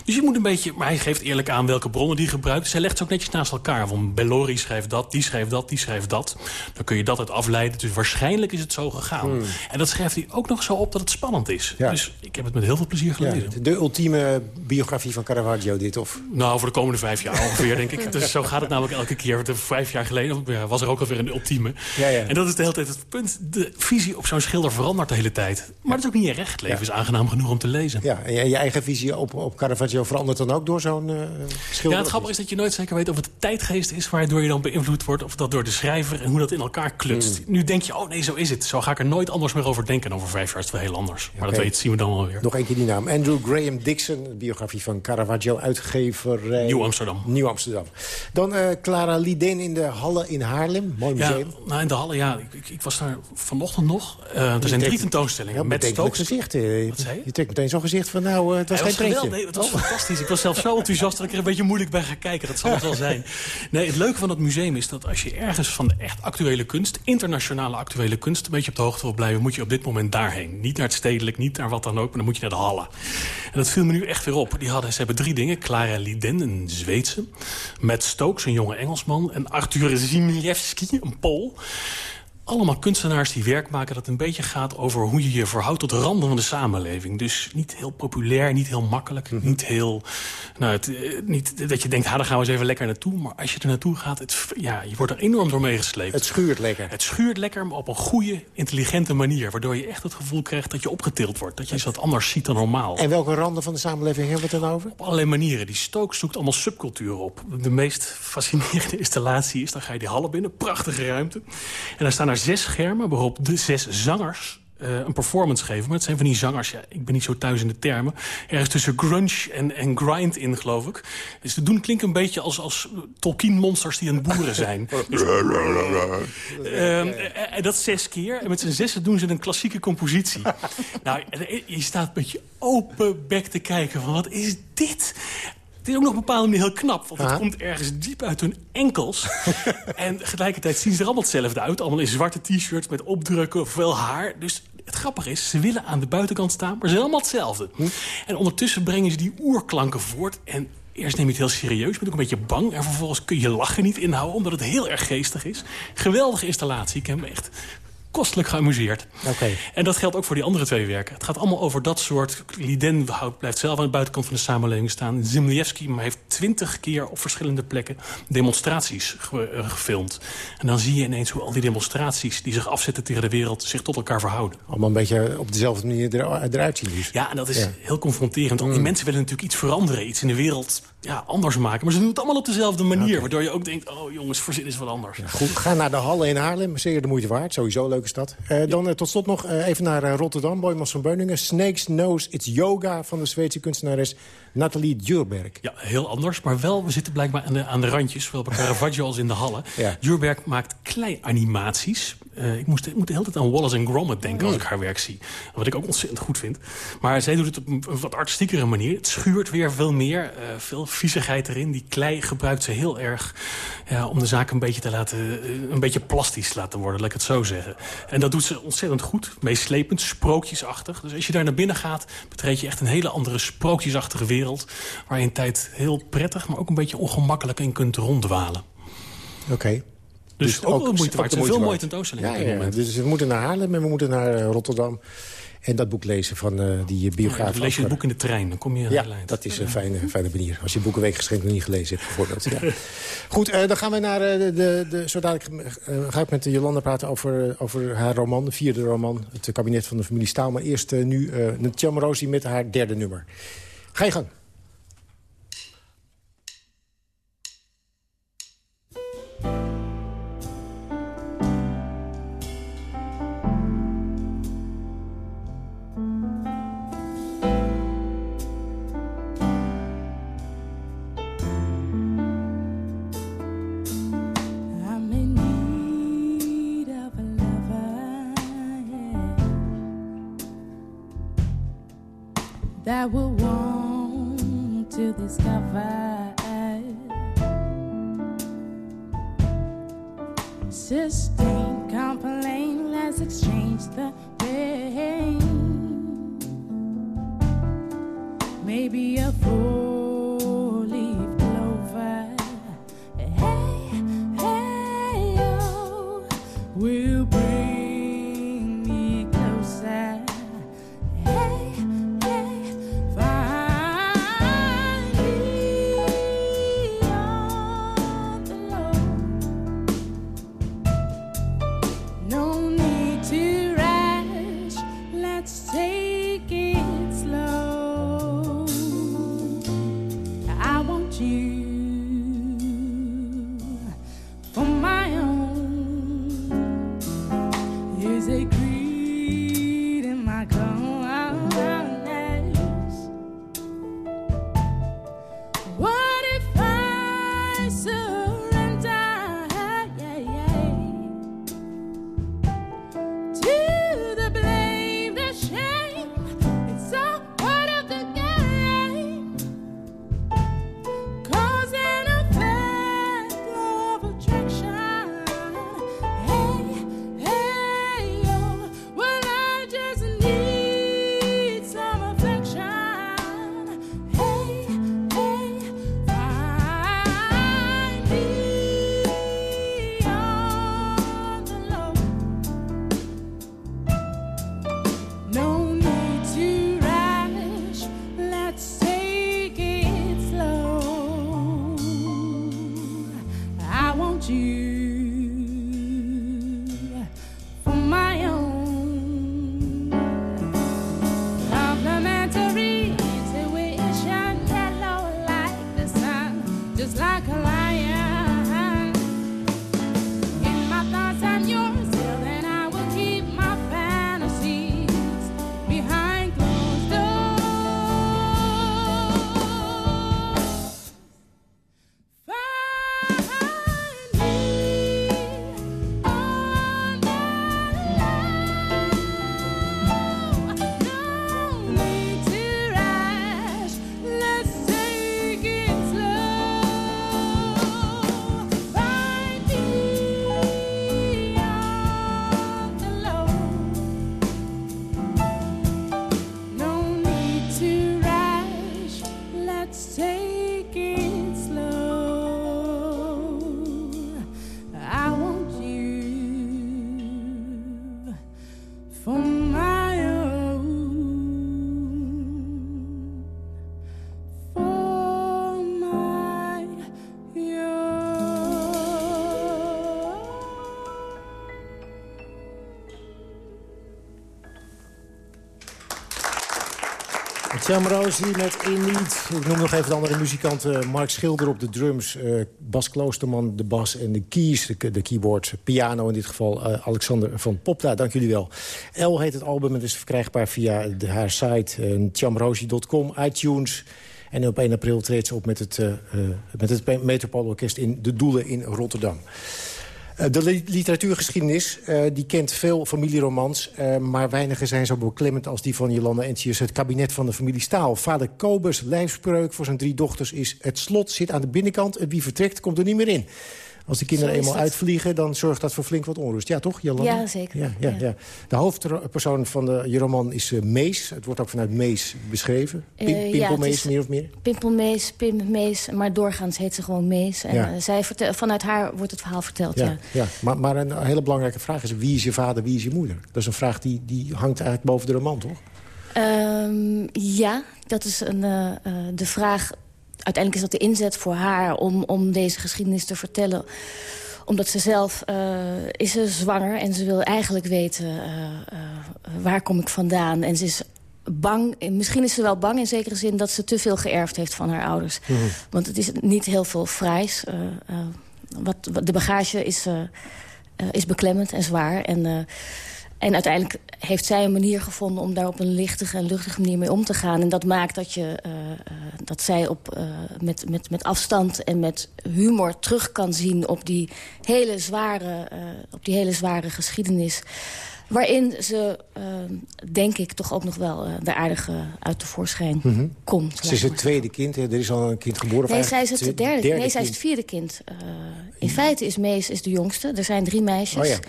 Dus je moet een beetje... Maar hij geeft eerlijk aan welke bronnen die gebruikt. Dus hij legt ze ook netjes naast elkaar. Van Bellori schrijft dat, die schrijft dat, die schrijft dat. Dan kun je dat uit afleiden. Dus waarschijnlijk is het zo gegaan. Hmm. En dat schrijft hij ook nog zo op dat het spannend is. Ja. Dus ik heb het met heel veel plezier gelezen.
Ja, de ultieme biografie van Caravaggio dit? Of?
Nou, voor de komende vijf jaar ongeveer, denk ik. Dus zo gaat het namelijk elke keer. Vijf jaar geleden was er ook alweer een ultieme. Ja, ja. En dat is de hele tijd het punt. De visie op zo'n schilder verandert de hele tijd. Maar dat is ook niet erg. Het leven is aangenaam genoeg om te lezen.
Ja, en je eigen visie op, op Caravaggio verandert dan ook door zo'n uh, schilder?
Ja, het grappige is dat je nooit zeker weet of het de tijdgeest is... waardoor je dan beïnvloed wordt, of dat door de schrijver... en hoe dat in elkaar klutst. Mm. Nu denk je, oh nee, zo is het. Zo ga ik er nooit anders meer over denken. Over vijf jaar is het wel heel anders. Maar dat weet, zien we dan alweer.
Nog één keer die naam. Andrew Graham Dixon, biografie van Caravaggio, uitgever...
Nieuw Amsterdam.
Nieuw Amsterdam. Dan uh, Clara Lidén in de Halle in Haarlem. Mooi museum.
Ja, nou, in de Halle, ja. Ik, ik was daar vanochtend nog. Uh, er zijn drie tentoonstellingen. Ja, met Stokes.
gezicht. Uh, Wat zei je? Je trekt meteen zo'n gezicht van, nou, uh, het was geen.
Nee, het was oh. fantastisch. Ik was zelf zo enthousiast dat ik er een beetje moeilijk bij ga kijken. Dat zal het wel zijn. Nee, het leuke van het museum is dat als je ergens van de echt actuele kunst... internationale actuele kunst, een beetje op de hoogte wil blijven... moet je op dit moment daarheen. Niet naar het stedelijk, niet naar wat dan ook, maar dan moet je naar de Halle. En dat viel me nu echt weer op. Die hadden, ze hebben drie dingen. Clara Liden, een Zweedse. Matt Stokes, een jonge Engelsman. En Arthur Zimilewski, een Pool allemaal kunstenaars die werk maken... dat een beetje gaat over hoe je je verhoudt tot de randen van de samenleving. Dus niet heel populair, niet heel makkelijk, mhm. niet heel... Nou, het, eh, niet dat je denkt, ha, daar gaan we eens even lekker naartoe. Maar als je er naartoe gaat, het, ja, je wordt er enorm door meegesleept.
Het schuurt lekker.
Het schuurt lekker, maar op een goede, intelligente manier. Waardoor je echt het gevoel krijgt dat je opgetild wordt. Dat je iets wat anders ziet dan normaal.
En welke randen van de samenleving hebben we het dan over?
Op allerlei manieren. Die Stook zoekt allemaal subculturen op. De meest fascinerende installatie is, dan ga je die hallen binnen. Prachtige ruimte. En daar staan er zes schermen waarop de zes zangers uh, een performance geven. Maar het zijn van die zangers, ja, ik ben niet zo thuis in de termen... ergens tussen grunge en, en grind in, geloof ik. Dus te doen klinkt een beetje als, als Tolkien-monsters die aan het boeren zijn. dus, uh, dat zes keer. En met z'n zessen doen ze een klassieke compositie. nou, je staat een beetje open bek te kijken van wat is dit? Het is ook nog op een bepaalde manier heel knap. Want het komt ergens diep uit hun enkels. en tegelijkertijd zien ze er allemaal hetzelfde uit. Allemaal in zwarte t-shirts met opdrukken of wel haar. Dus het grappige is, ze willen aan de buitenkant staan... maar ze zijn allemaal hetzelfde. Hm? En ondertussen brengen ze die oerklanken voort... en Eerst neem je het heel serieus, ben ook een beetje bang. En vervolgens kun je lachen niet inhouden, omdat het heel erg geestig is. Geweldige installatie. Ik heb me echt kostelijk geamuseerd.
Okay.
En dat geldt ook voor die andere twee werken. Het gaat allemaal over dat soort... Liden blijft zelf aan de buitenkant van de samenleving staan. Zimniewski heeft twintig keer op verschillende plekken demonstraties eh, gefilmd. En dan zie je ineens hoe al die demonstraties die zich afzetten tegen de wereld... zich tot elkaar verhouden.
Allemaal een beetje op dezelfde manier eruit zien. Dus.
Ja, en dat is heel confronterend. Mm. Die mensen willen natuurlijk iets veranderen, iets in de wereld ja, anders maken. Maar ze doen het allemaal op dezelfde manier. Waardoor je ook denkt, oh jongens, verzin is wat anders.
goed, ga naar de Halle in Haarlem. Zeer de moeite waard. Sowieso leuke stad. Uh, dan uh, tot slot nog uh, even naar Rotterdam. Boymans van Beuningen. Snakes Knows It's Yoga van de Zweedse kunstenares Nathalie Djurberg.
Ja, heel anders. Maar wel, we zitten blijkbaar aan de, aan de randjes. Zowel bij Caravaggio als in de Halle. Ja. Djurberg maakt klei-animaties. Uh, ik, moest, ik moet de hele tijd aan Wallace en Gromit denken als ik haar werk zie. Wat ik ook ontzettend goed vind. Maar zij doet het op een wat artistiekere manier. Het schuurt weer veel meer. Uh, veel viezigheid erin. Die klei gebruikt ze heel erg ja, om de zaak een beetje te laten... Uh, een beetje plastisch te laten worden, laat ik het zo zeggen. En dat doet ze ontzettend goed. Meeslepend, sprookjesachtig. Dus als je daar naar binnen gaat, betreed je echt een hele andere sprookjesachtige wereld. Waar je een tijd heel prettig, maar ook een beetje ongemakkelijk in kunt ronddwalen.
Oké.
Dus ook wel moeite waard. Veel mooie tentoonstellingen
Ja, ja, dus we moeten naar Haarlem en we moeten naar eh, Rotterdam. En dat boek lezen van eh, die biograaf.
Dan lees je het boek in de trein, dan kom je
Ja,
heel eind.
dat is een fijne, fijne manier. Als je Boekenweek geschenk nog niet gelezen hebt, bijvoorbeeld. Ja. Goed, eh, dan gaan we naar eh, de, de, de... Zo dadelijk ga ik met Jolanda praten over, over haar roman. De vierde roman, Het kabinet van de familie Staal. Maar eerst nu uh, Natjam Rosie met haar derde nummer. Ga je gang.
That will want to discover sustain, complain, let's exchange the pain. Maybe a four-leaf
Sam met In Need. Ik noem nog even de andere muzikanten. Mark Schilder op de drums, eh, Bas Kloosterman de bas en de keys, de, de keyboard, piano in dit geval. eh, Alexander van Popta, dank jullie wel. El heet het album, het is verkrijgbaar via haar site uh, iTunes... En op 1 april treedt ze op met het, uh, met het Metropoolorkest in De Doelen in Rotterdam. Uh, de li literatuurgeschiedenis uh, die kent veel familieromans... Uh, maar weinigen zijn zo beklemmend als die van Jolanda Entius. Het kabinet van de familie Staal. Vader Kobus lijfspreuk voor zijn drie dochters is... het slot zit aan de binnenkant en wie vertrekt komt er niet meer in. Als de kinderen eenmaal uitvliegen, dan zorgt dat voor flink wat onrust. Ja, toch, Jolanda?
Ja, zeker.
Ja, ja,
Ja.
De hoofdpersoon van de, je roman is eh, Mees. Het wordt ook vanuit Mees beschreven. Pim,
Eh,
Pimpelmees, meer of meer?
Pimpelmees, Pim Mees, maar doorgaans heet ze gewoon Mees. En
Ja.
eh, zij vertel, vanuit haar wordt het verhaal verteld, ja.
Ja. Maar, maar een hele belangrijke vraag is... wie is je vader, wie is je moeder? Dat is een vraag die, die hangt eigenlijk boven de roman, toch?
Ehm, ja, dat is een, de vraag... Uiteindelijk is dat de inzet voor haar om, om deze geschiedenis te vertellen omdat ze zelf eh, is ze zwanger en ze wil eigenlijk weten eh, eh, waar kom ik vandaan. En ze is bang, en misschien is ze wel bang in zekere zin... dat ze te veel geërfd heeft van haar ouders. Want het is niet heel veel fraais. eh, wat, wat- de bagage is, is beklemmend en zwaar. En, en uiteindelijk heeft zij een manier gevonden... om daar op een lichtige en luchtige manier mee om te gaan. En dat maakt dat, je, eh, eh, dat zij op, eh, met, met, met afstand en met humor terug kan zien... op die hele zware, op die hele zware geschiedenis... waarin ze, denk ik, toch ook nog wel de aardige uit tevoorschijn
Mhm.
komt.
Ze is het tweede kind, hè? er is al een kind geboren.
Nee, zij is het derde. nee, zij is het vierde kind. In feite is Mees is de jongste. Er zijn drie meisjes.
Oh ja.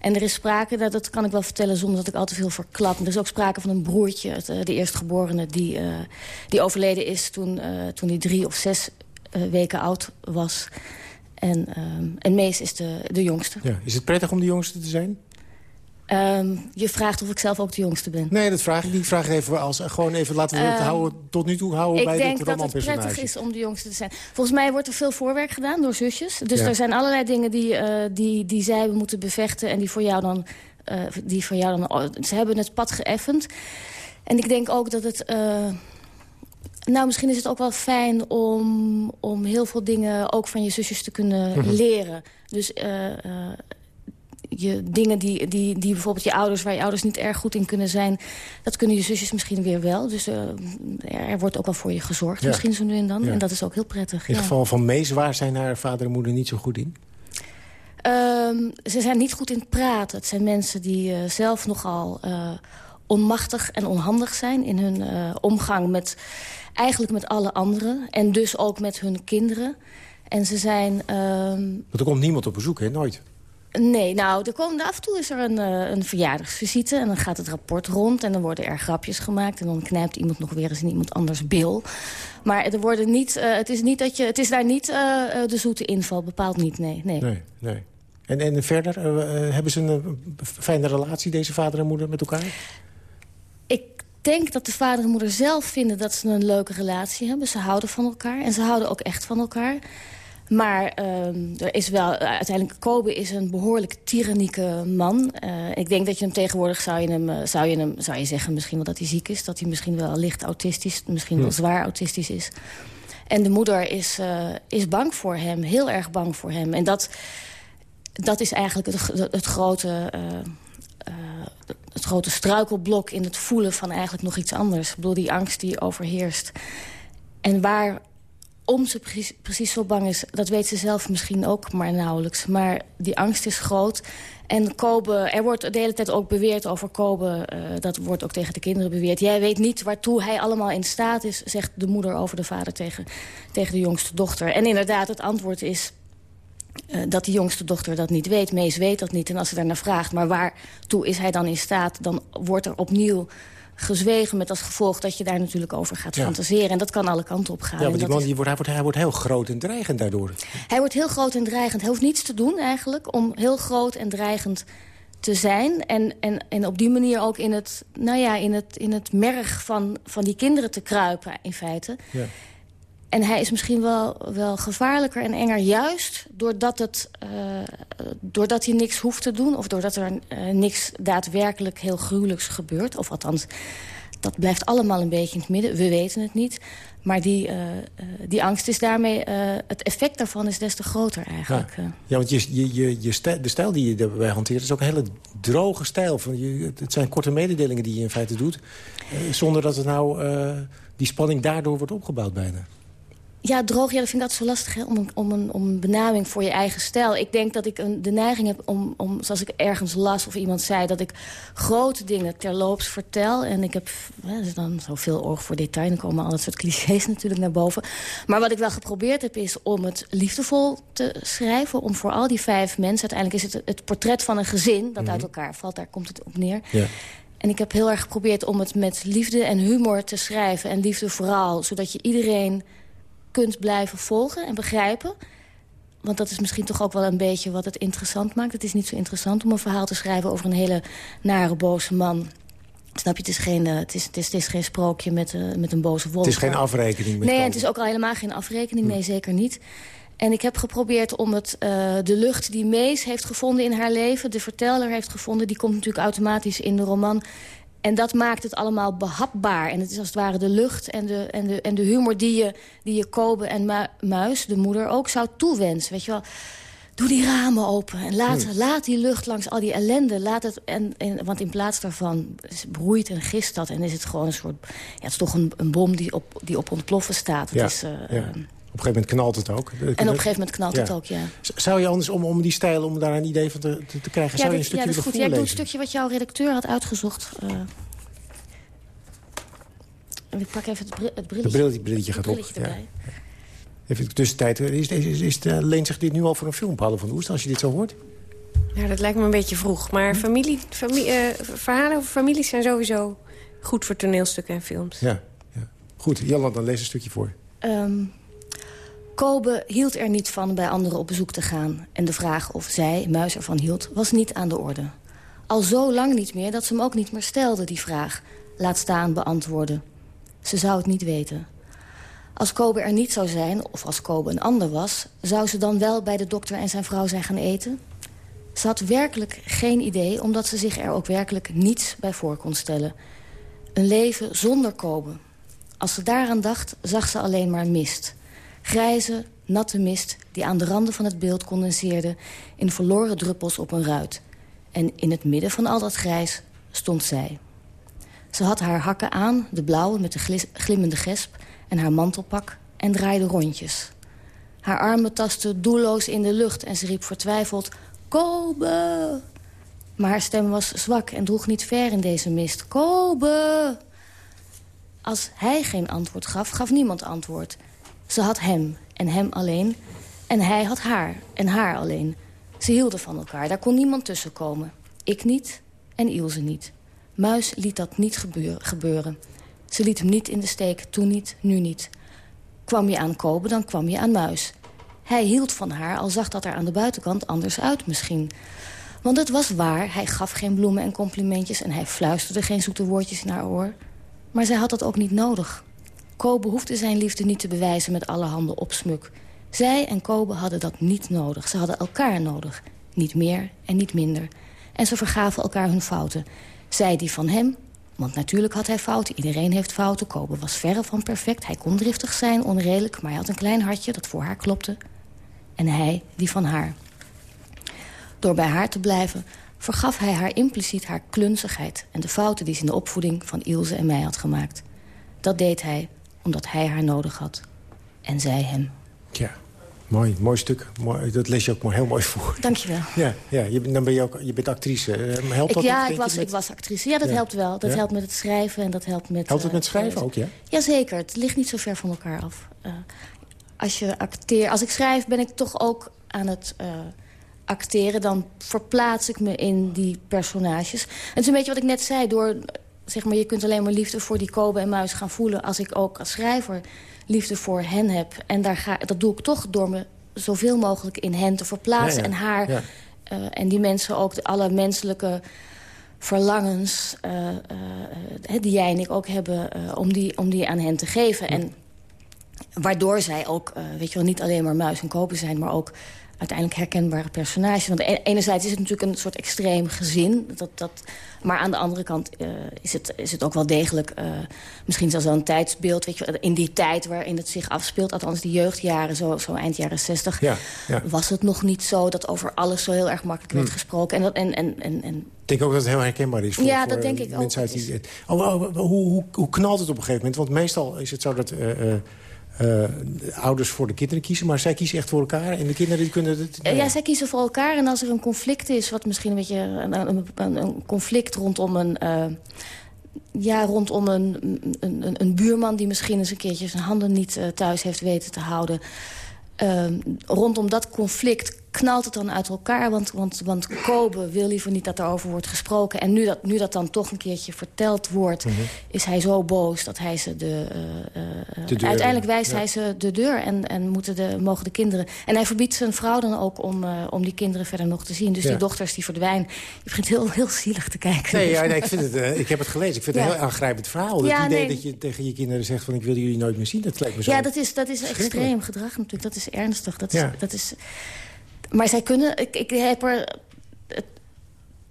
En er is sprake, dat, dat kan ik wel vertellen zonder dat ik al te veel verklap. Er is ook sprake van een broertje, het, eh, de eerstgeborene... die, eh, die overleden is toen, eh, toen hij drie of zes weken oud was. En, ehm, en Mees is de, de jongste.
Ja. Is het prettig om de jongste te zijn?
Ehm, je vraagt of ik zelf ook de jongste ben.
Nee, dat vraag ik niet. Ik vraag even als, gewoon even, laten we het
Ehm,
houden, tot nu toe houden
Ik
bij
denk
dit
dat het prettig is om de jongste te zijn. Volgens mij wordt er veel voorwerk gedaan door zusjes. Dus
Ja.
er zijn allerlei dingen die, eh, die, die zij moeten bevechten... en die voor jou dan... eh, die voor jou dan oh, ze hebben het pad geëffend. En ik denk ook dat het... eh, nou, misschien is het ook wel fijn om, om heel veel dingen... ook van je zusjes te kunnen
Mhm.
leren. Dus... je dingen die, die, die bijvoorbeeld je ouders... waar je ouders niet erg goed in kunnen zijn... dat kunnen je zusjes misschien weer wel. Dus eh, er wordt ook wel voor je gezorgd,
Ja.
misschien zo nu en dan.
Ja.
En dat is ook heel prettig.
In
ja.
het geval van Mees, waar zijn haar vader en moeder niet zo goed in?
Ehm, ze zijn niet goed in praten. Het zijn mensen die eh, zelf nogal eh, onmachtig en onhandig zijn... in hun omgang met eigenlijk met alle anderen. En dus ook met hun kinderen. En ze zijn... ehm,
Want er komt niemand op bezoek, hè? Nooit.
Nee, nou, er komen, af en toe is er een, eh, een verjaardagsvisite... en dan gaat het rapport rond en dan worden er grapjes gemaakt... en dan knijpt iemand nog weer eens in iemand anders bil. Maar er worden niet, eh, het, is niet dat je, het is daar niet eh, de zoete inval, bepaald niet, nee. nee.
Nee, nee. En, en verder, hebben ze een fijne relatie, deze vader en moeder, met elkaar?
Ik denk dat de vader en moeder zelf vinden dat ze een leuke relatie hebben. Ze houden van elkaar en ze houden ook echt van elkaar. Maar ehm, er is wel, uiteindelijk, Kobe is een behoorlijk tyrannieke man. Eh, ik denk dat je hem tegenwoordig zou je, hem, eh, zou, je hem, zou je zeggen misschien wel dat hij ziek is. Dat hij misschien wel licht autistisch, misschien wel zwaar autistisch is. En de moeder is, eh, is bang voor hem, heel erg bang voor hem. En dat, dat is eigenlijk het, het grote... eh, eh, het grote struikelblok in het voelen van eigenlijk nog iets anders. Ik bedoel, die angst die overheerst. En waarom ze precies, zo bang is, dat weet ze zelf misschien ook maar nauwelijks. Maar die angst is groot. En Kobe, er wordt de hele tijd ook beweerd over Kobe. eh, dat wordt ook tegen de kinderen beweerd. Jij weet niet waartoe hij allemaal in staat is, zegt de moeder over de vader tegen, tegen de jongste dochter. En inderdaad, het antwoord is eh, dat die jongste dochter dat niet weet. Mees weet dat niet. En als ze daarnaar vraagt, maar waartoe is hij dan in staat... dan wordt er opnieuw gezwegen met als gevolg dat je daar natuurlijk over gaat
Ja.
fantaseren. En dat kan alle kanten op gaan.
Ja, want die man
is-
die wordt, hij, wordt, hij wordt heel groot en dreigend daardoor.
hij wordt heel groot en dreigend. Hij hoeft niets te doen eigenlijk om heel groot en dreigend te zijn. En, en, en op die manier ook in het, nou ja, in het, in het merg van, van die kinderen te kruipen in feite.
Ja.
En hij is misschien wel, wel gevaarlijker en enger juist doordat, het, eh, doordat hij niks hoeft te doen... of doordat er eh, niks daadwerkelijk heel gruwelijks gebeurt. Of althans, dat blijft allemaal een beetje in het midden. We weten het niet. Maar die, eh, die angst is daarmee... het effect daarvan is des te groter eigenlijk.
Ja, want je, je, je, je stijl, de stijl die je daarbij hanteert is ook een hele droge stijl. Van je, het zijn korte mededelingen die je in feite doet. zonder dat het nou, die spanning daardoor wordt opgebouwd bijna.
Ja, droog, ja, dat vind ik altijd zo lastig hè? Om, een, om, een, om een benaming voor je eigen stijl. Ik denk dat ik een, de neiging heb om, om, zoals ik ergens las of iemand zei... dat ik grote dingen terloops vertel. En ik heb hè, dan zoveel oog voor detail. Dan komen al dat soort clichés natuurlijk naar boven. Maar wat ik wel geprobeerd heb is om het liefdevol te schrijven. Om voor al die vijf mensen... uiteindelijk is het het portret van een gezin dat uit elkaar valt. Daar komt het op neer.
Ja.
En ik heb heel erg geprobeerd om het met liefde en humor te schrijven. En liefde vooral, zodat je iedereen kunt blijven volgen en begrijpen. Want dat is misschien toch ook wel een beetje wat het interessant maakt. Het is niet zo interessant om een verhaal te schrijven over een hele nare, boze man. Snap je, het is geen, eh, het is, het is, het is geen sprookje met, eh, met een boze wolf.
Het is geen afrekening met
Nee, het is ook al helemaal geen afrekening. Nee, zeker niet. En ik heb geprobeerd om het, eh, de lucht die Mees heeft gevonden in haar leven... de verteller heeft gevonden, die komt natuurlijk automatisch in de roman... En dat maakt het allemaal behapbaar. En het is als het ware de lucht en de, en de, en de humor die je, die je Kobe en Mu- Muis, de moeder, ook zou toewensen. Weet je wel, doe die ramen open en laat, laat die lucht langs al die ellende. Laat het, en, en, want in plaats daarvan broeit en gist dat. En is het gewoon een soort... Ja, het is toch een, een bom die op, die op ontploffen staat. Het is, eh,
ja.
Eh,
Op een gegeven moment knalt het ook.
en op een gegeven moment knalt het
Ja.
ook, ja.
Zou je anders, om, om die stijl, om daar een idee van te, te, te krijgen...
Ja,
zou je een
ja,
stukje
dat is goed. Ja, ik doe het
voorlezen?
stukje wat jouw redacteur had uitgezocht. eh. En ik pak even het, bri- het
Het
brilletje.
brilletje, brilletje gaat
Het
op. Ja.
erbij.
Even de tussentijd. Is, is, is, is, eh, leent zich dit nu al voor een film, Paul van de Oest, als je dit zo hoort?
Nou, dat lijkt me een beetje vroeg. Maar familie, familie, eh, verhalen over families zijn sowieso goed voor toneelstukken en films.
Ja. ja. Goed, Jan, dan lees een stukje voor.
Ehm, Kobe hield er niet van bij anderen op bezoek te gaan. En de vraag of zij, Muis, ervan hield, was niet aan de orde. Al zo lang niet meer dat ze hem ook niet meer stelde, die vraag. Laat staan beantwoorden. Ze zou het niet weten. Als Kobe er niet zou zijn, of als Kobe een ander was... zou ze dan wel bij de dokter en zijn vrouw zijn gaan eten? Ze had werkelijk geen idee, omdat ze zich er ook werkelijk niets bij voor kon stellen. Een leven zonder Kobe. Als ze daaraan dacht, zag ze alleen maar mist. Grijze, natte mist die aan de randen van het beeld condenseerde... in verloren druppels op een ruit. En in het midden van al dat grijs stond zij. Ze had haar hakken aan, de blauwe met de glimmende gesp... en haar mantelpak en draaide rondjes. Haar armen tastten doelloos in de lucht en ze riep vertwijfeld... Kobe! Maar haar stem was zwak en droeg niet ver in deze mist. Kobe! Als hij geen antwoord gaf, gaf niemand antwoord. Ze had hem en hem alleen. En hij had haar en haar alleen. Ze hielden van elkaar, daar kon niemand tussen komen. Ik niet en Ilse niet. Muis liet dat niet gebeuren. Ze liet hem niet in de steek, toen niet, nu niet. Kwam je aan dan kwam je aan Muis. Hij hield van haar, al zag dat er aan de buitenkant anders uit misschien. Want het was waar, hij gaf geen bloemen en complimentjes... en hij fluisterde geen zoete woordjes in haar oor. Maar zij had dat ook niet nodig. Kobe hoefde zijn liefde niet te bewijzen met allerhande opsmuk. Zij en Kobe hadden dat niet nodig. Ze hadden elkaar nodig. Niet meer en niet minder. En ze vergaven elkaar hun fouten. Zij die van hem, want natuurlijk had hij fouten. Iedereen heeft fouten. Kobe was verre van perfect. Hij kon driftig zijn, onredelijk, maar hij had een klein hartje dat voor haar klopte. En hij die van haar. Door bij haar te blijven vergaf hij haar impliciet haar klunzigheid... en de fouten die ze in de opvoeding van Ilse en mij had gemaakt. Dat deed hij omdat hij haar nodig had. En zij hem.
Ja, mooi, mooi stuk. Mooi, dat lees je ook heel mooi voor.
Dankjewel.
Ja, ja je, dan ben je ook je bent actrice. Eh, helpt
Ik,
dat
ja, ik
denk je,
was,
met-
ik was actrice. Ja, dat
Ja.
helpt wel. Dat
Ja?
helpt met het schrijven en dat helpt met...
Helpt het
eh,
met schrijven ook, ja?
Jazeker, het ligt niet zo ver van elkaar af. Eh, als je acteert, als ik schrijf ben ik toch ook aan het acteren. Dan verplaats ik me in die personages. En het is een beetje wat ik net zei. Door, zeg maar, je kunt alleen maar liefde voor die Kobe en Muis gaan voelen... als ik ook als schrijver liefde voor hen heb. En daar ga, dat doe ik toch door me zoveel mogelijk in hen te verplaatsen.
Ja, ja.
En haar
Ja.
eh, en die mensen ook de, alle menselijke verlangens... eh, eh, die jij en ik ook hebben, om, die, om die aan hen te geven. En waardoor zij ook, weet je wel, niet alleen maar muis en kopen zijn... maar ook uiteindelijk herkenbare personages. Want e- enerzijds is het natuurlijk een soort extreem gezin. Dat, dat, maar aan de andere kant eh, is, het, is het ook wel degelijk... eh, misschien zelfs wel een tijdsbeeld, weet je, in die tijd waarin het zich afspeelt... althans die jeugdjaren, zo, zo eind jaren zestig...
Ja, ja.
was het nog niet zo dat over alles zo heel erg makkelijk werd
Hmm.
gesproken. En, dat, en, en, en, en
Ik denk ook dat het heel herkenbaar is voor,
Ja,
voor
dat denk ik ook.
mensen uit die... Oh, oh, oh, hoe, hoe, hoe knalt het op een gegeven moment? Want meestal is het zo dat... eh, eh, ouders voor de kinderen kiezen. Maar zij kiezen echt voor elkaar en de kinderen die kunnen... Het,
Eh, Ja, zij kiezen voor elkaar. En als er een conflict is, wat misschien een beetje een, een, conflict rondom een... eh, ja, rondom een, een, een, buurman die misschien eens een keertje zijn handen niet thuis heeft weten te houden. Ehm, rondom dat conflict knalt het dan uit elkaar. Want, want, want Kobe wil liever niet dat er over wordt gesproken. En nu dat, nu dat dan toch een keertje verteld wordt...
Mhm.
is hij zo boos dat hij ze de... eh, eh,
De deur,
uiteindelijk wijst
ja.
hij ze de deur en, en moeten de, mogen de kinderen... En hij verbiedt zijn vrouw dan ook om, eh, om die kinderen verder nog te zien. Dus
Ja.
die dochters die verdwijnen. Je begint heel, heel zielig te kijken.
Nee, ja, nee ik, vind het, ik heb het gelezen. Ik vind het een heel aangrijpend verhaal. Het idee
nee.
dat je tegen je kinderen zegt van... ik wil jullie nooit meer zien, dat lijkt me zo...
Ja, dat is, dat is extreem gedrag natuurlijk. Dat is ernstig. Dat is, dat is, maar zij kunnen... Ik, ik heb er...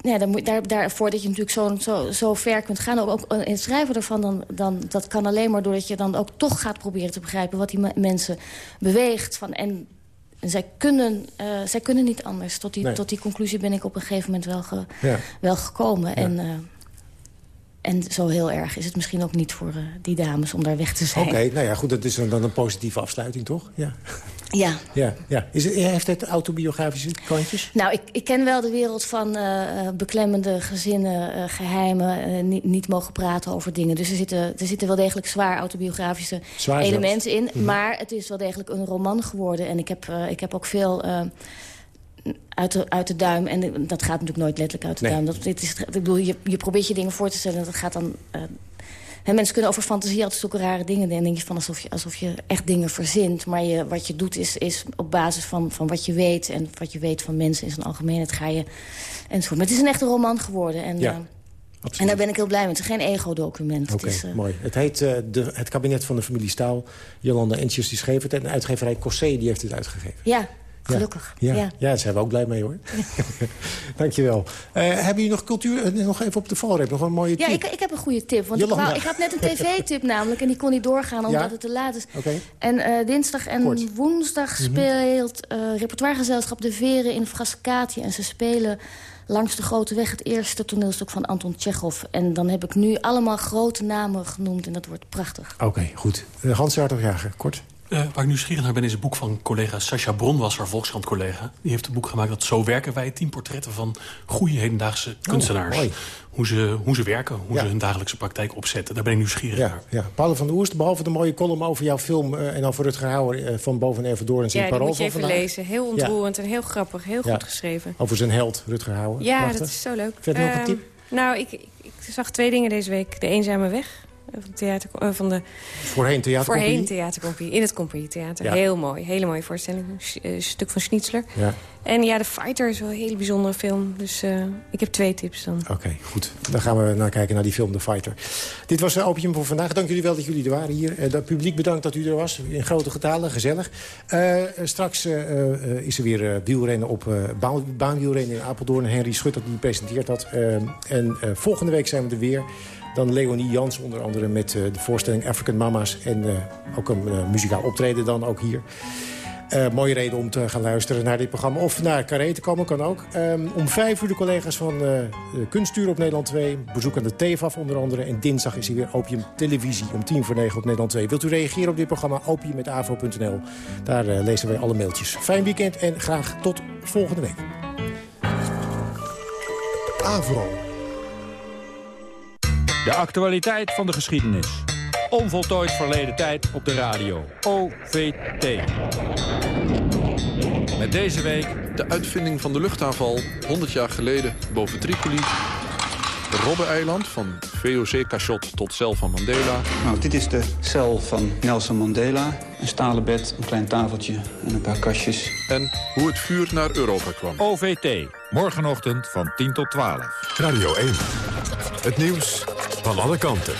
Ja, daar, moet- daar, daarvoor dat je natuurlijk zo, zo, zo ver kunt gaan. Ook, ook in het schrijven ervan, dan, dan, dat kan alleen maar doordat je dan ook toch gaat proberen te begrijpen... wat die me- mensen beweegt. Van, en en zij kunnen, eh, zij kunnen niet anders. Tot die,
Nee.
tot die conclusie ben ik op een gegeven moment wel, ge-
Ja.
wel gekomen. En, eh, en zo heel erg is het misschien ook niet voor eh, die dames om daar weg te zijn.
Oké, nou ja, goed, dat is dan dan een positieve afsluiting, toch? Ja.
Ja.
ja, ja. Is het, heeft het autobiografische kantjes?
Nou, ik, ik ken wel de wereld van eh, beklemmende gezinnen, eh, geheimen... eh, niet, niet mogen praten over dingen. Dus er zitten, er zitten wel degelijk zwaar autobiografische
Zwaar
elementen in.
Mhm.
Maar het is wel degelijk een roman geworden. En ik heb, ik heb ook veel... uit de, uit de duim. En dat gaat natuurlijk nooit letterlijk uit de
Nee.
duim. Dat, dit is, ik bedoel, je, je probeert je dingen voor te stellen. en Dat gaat dan... en mensen kunnen over fantasie altijd zulke rare dingen doen. En dan denk je van alsof je, alsof je echt dingen verzint. Maar je, wat je doet is, is op basis van, van wat je weet... en wat je weet van mensen in zijn algemeenheid ga je... Enzovoort. Maar het is een echte roman geworden. En,
Ja,
eh, en daar ben ik heel blij mee. Het is geen ego-document.
Oké,
eh,
mooi. Het heet eh, de, Het kabinet van de familie Staal. Jolanda Entjes die schreef het. En de uitgeverij Cossé die heeft het uitgegeven.
ja, gelukkig.
Ja,
Ja.
ja. daar zijn we ook blij mee, hoor. Dankjewel. Eh hebben jullie nog cultuur... eh, nog even op de valreep, nog een mooie
Ja,
tip?
ik, ik heb een goede tip. Want ik, wou, ik had net een tv-tip namelijk. En die kon niet doorgaan omdat
Ja?
het te laat is.
Oké.
En eh, dinsdag en
Kort.
woensdag
Mhm.
speelt eh repertoiregezelschap De Veren in Frascati. En ze spelen langs de Grote Weg het eerste toneelstuk van Anton Tchekhov. En dan heb ik nu allemaal grote namen genoemd. En dat wordt prachtig.
Oké, goed. Uh, Hans Hartogjager, kort.
Eh, waar ik nieuwsgierig naar ben is het boek van collega Sascha Bronwasser, Volkskrant-collega. Die heeft een boek gemaakt dat Zo werken wij. Tien portretten van goede hedendaagse kunstenaars.
mooi.
hoe, ze, hoe ze werken, hoe
Ja.
ze hun dagelijkse praktijk opzetten. Daar ben ik nieuwsgierig
Ja,
naar.
ja. Paul van der Oerst, behalve de mooie column over jouw film... eh, en over Rutger Hauer eh, van Boven Everdorens in
Ja, die
Parool
moet je
van
even
vandaag.
lezen. Heel ontroerend en heel grappig. Heel
Ja.
goed geschreven.
Over zijn held, Rutger Hauer.
Ja,
Prachtig.
dat is zo leuk.
Verder nog een
Ehm,
tip?
Nou, ik, ik, ik zag twee dingen deze week. De Eenzame Weg. Eh, Van, theater, eh, van de
Voorheen theatercompagnie?
Voorheen theatercompagnie. In het Compagnietheater.
Ja.
Heel mooi. Hele mooie voorstelling. Een eh, stuk van Schnitzler.
Ja.
En ja, The Fighter is wel een hele bijzondere film. Dus ik heb twee tips dan.
Oké, goed. Dan gaan we naar kijken naar die film The Fighter. Dit was Opium voor vandaag. Dank jullie wel dat jullie er waren hier. Het publiek bedankt dat u er was. In grote getalen, gezellig. Straks is er weer wielrennen op baan, baanwielrennen in Apeldoorn. Henry Schutter die presenteert dat. En volgende week zijn we er weer. Dan Leonie Jans onder andere met eh, de voorstelling African Mama's. En eh, ook een eh, muzikaal optreden dan ook hier. Mooie reden om te gaan luisteren naar dit programma. Of naar Carré te komen, kan ook. Ehm, om vijf uur de collega's van de Kunstuur op Nederland 2. Bezoek aan de TEVAF onder andere. En dinsdag is hier weer Opium Televisie om tien voor negen op Nederland 2. Wilt u reageren op dit programma? opium.avo.nl. Daar eh, lezen wij alle mailtjes. Fijn weekend en graag tot volgende week.
Avro. De actualiteit van de geschiedenis. Onvoltooid verleden tijd op de radio. OVT. Met deze week...
De uitvinding van de luchtaanval 100 jaar geleden boven Tripoli. Robben-eiland, van VOC-cachot tot cel van Mandela.
Nou, dit is de cel van Nelson Mandela. Een stalen bed, een klein tafeltje en een paar kastjes.
En hoe het vuur naar Europa kwam.
OVT. Morgenochtend van 10 tot 12.
Radio 1. Het nieuws van alle kanten.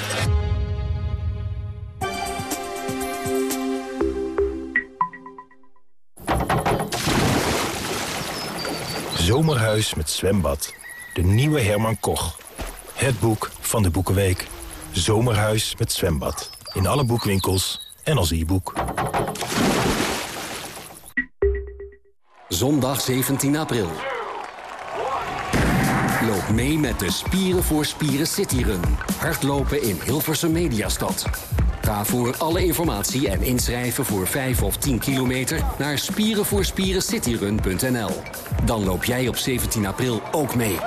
Zomerhuis met zwembad. De nieuwe Herman Koch. Het boek van de Boekenweek. Zomerhuis met zwembad. In alle boekwinkels en als e-boek.
Zondag 17 april. Loop mee met de Spieren voor Spieren Cityrun. Hardlopen in Hilversum Mediastad.
Ga voor alle informatie en inschrijven voor 5 of 10 kilometer naar spierenvoorspierencityrun.nl. Dan loop jij op 17 april ook mee.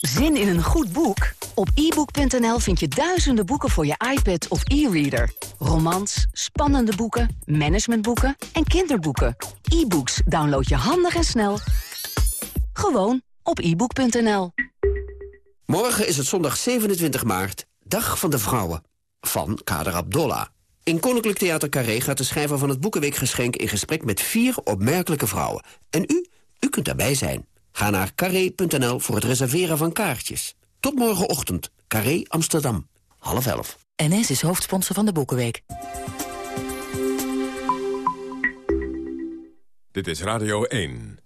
Zin in een goed boek? Op ebook.nl vind je duizenden boeken voor je iPad of e-reader. Romans, spannende boeken, managementboeken en kinderboeken. E-books download je handig en snel. Gewoon op ebook.nl.
Morgen is het zondag 27 maart, Dag van de Vrouwen. Van Kader Abdolla. In Koninklijk Theater Carré gaat de schrijver van het Boekenweekgeschenk... in gesprek met vier opmerkelijke vrouwen. En u, u kunt daarbij zijn. Ga naar carré.nl voor het reserveren van kaartjes. Tot morgenochtend, Carré Amsterdam. Half elf.
NS is hoofdsponsor van de Boekenweek.
Dit is Radio 1.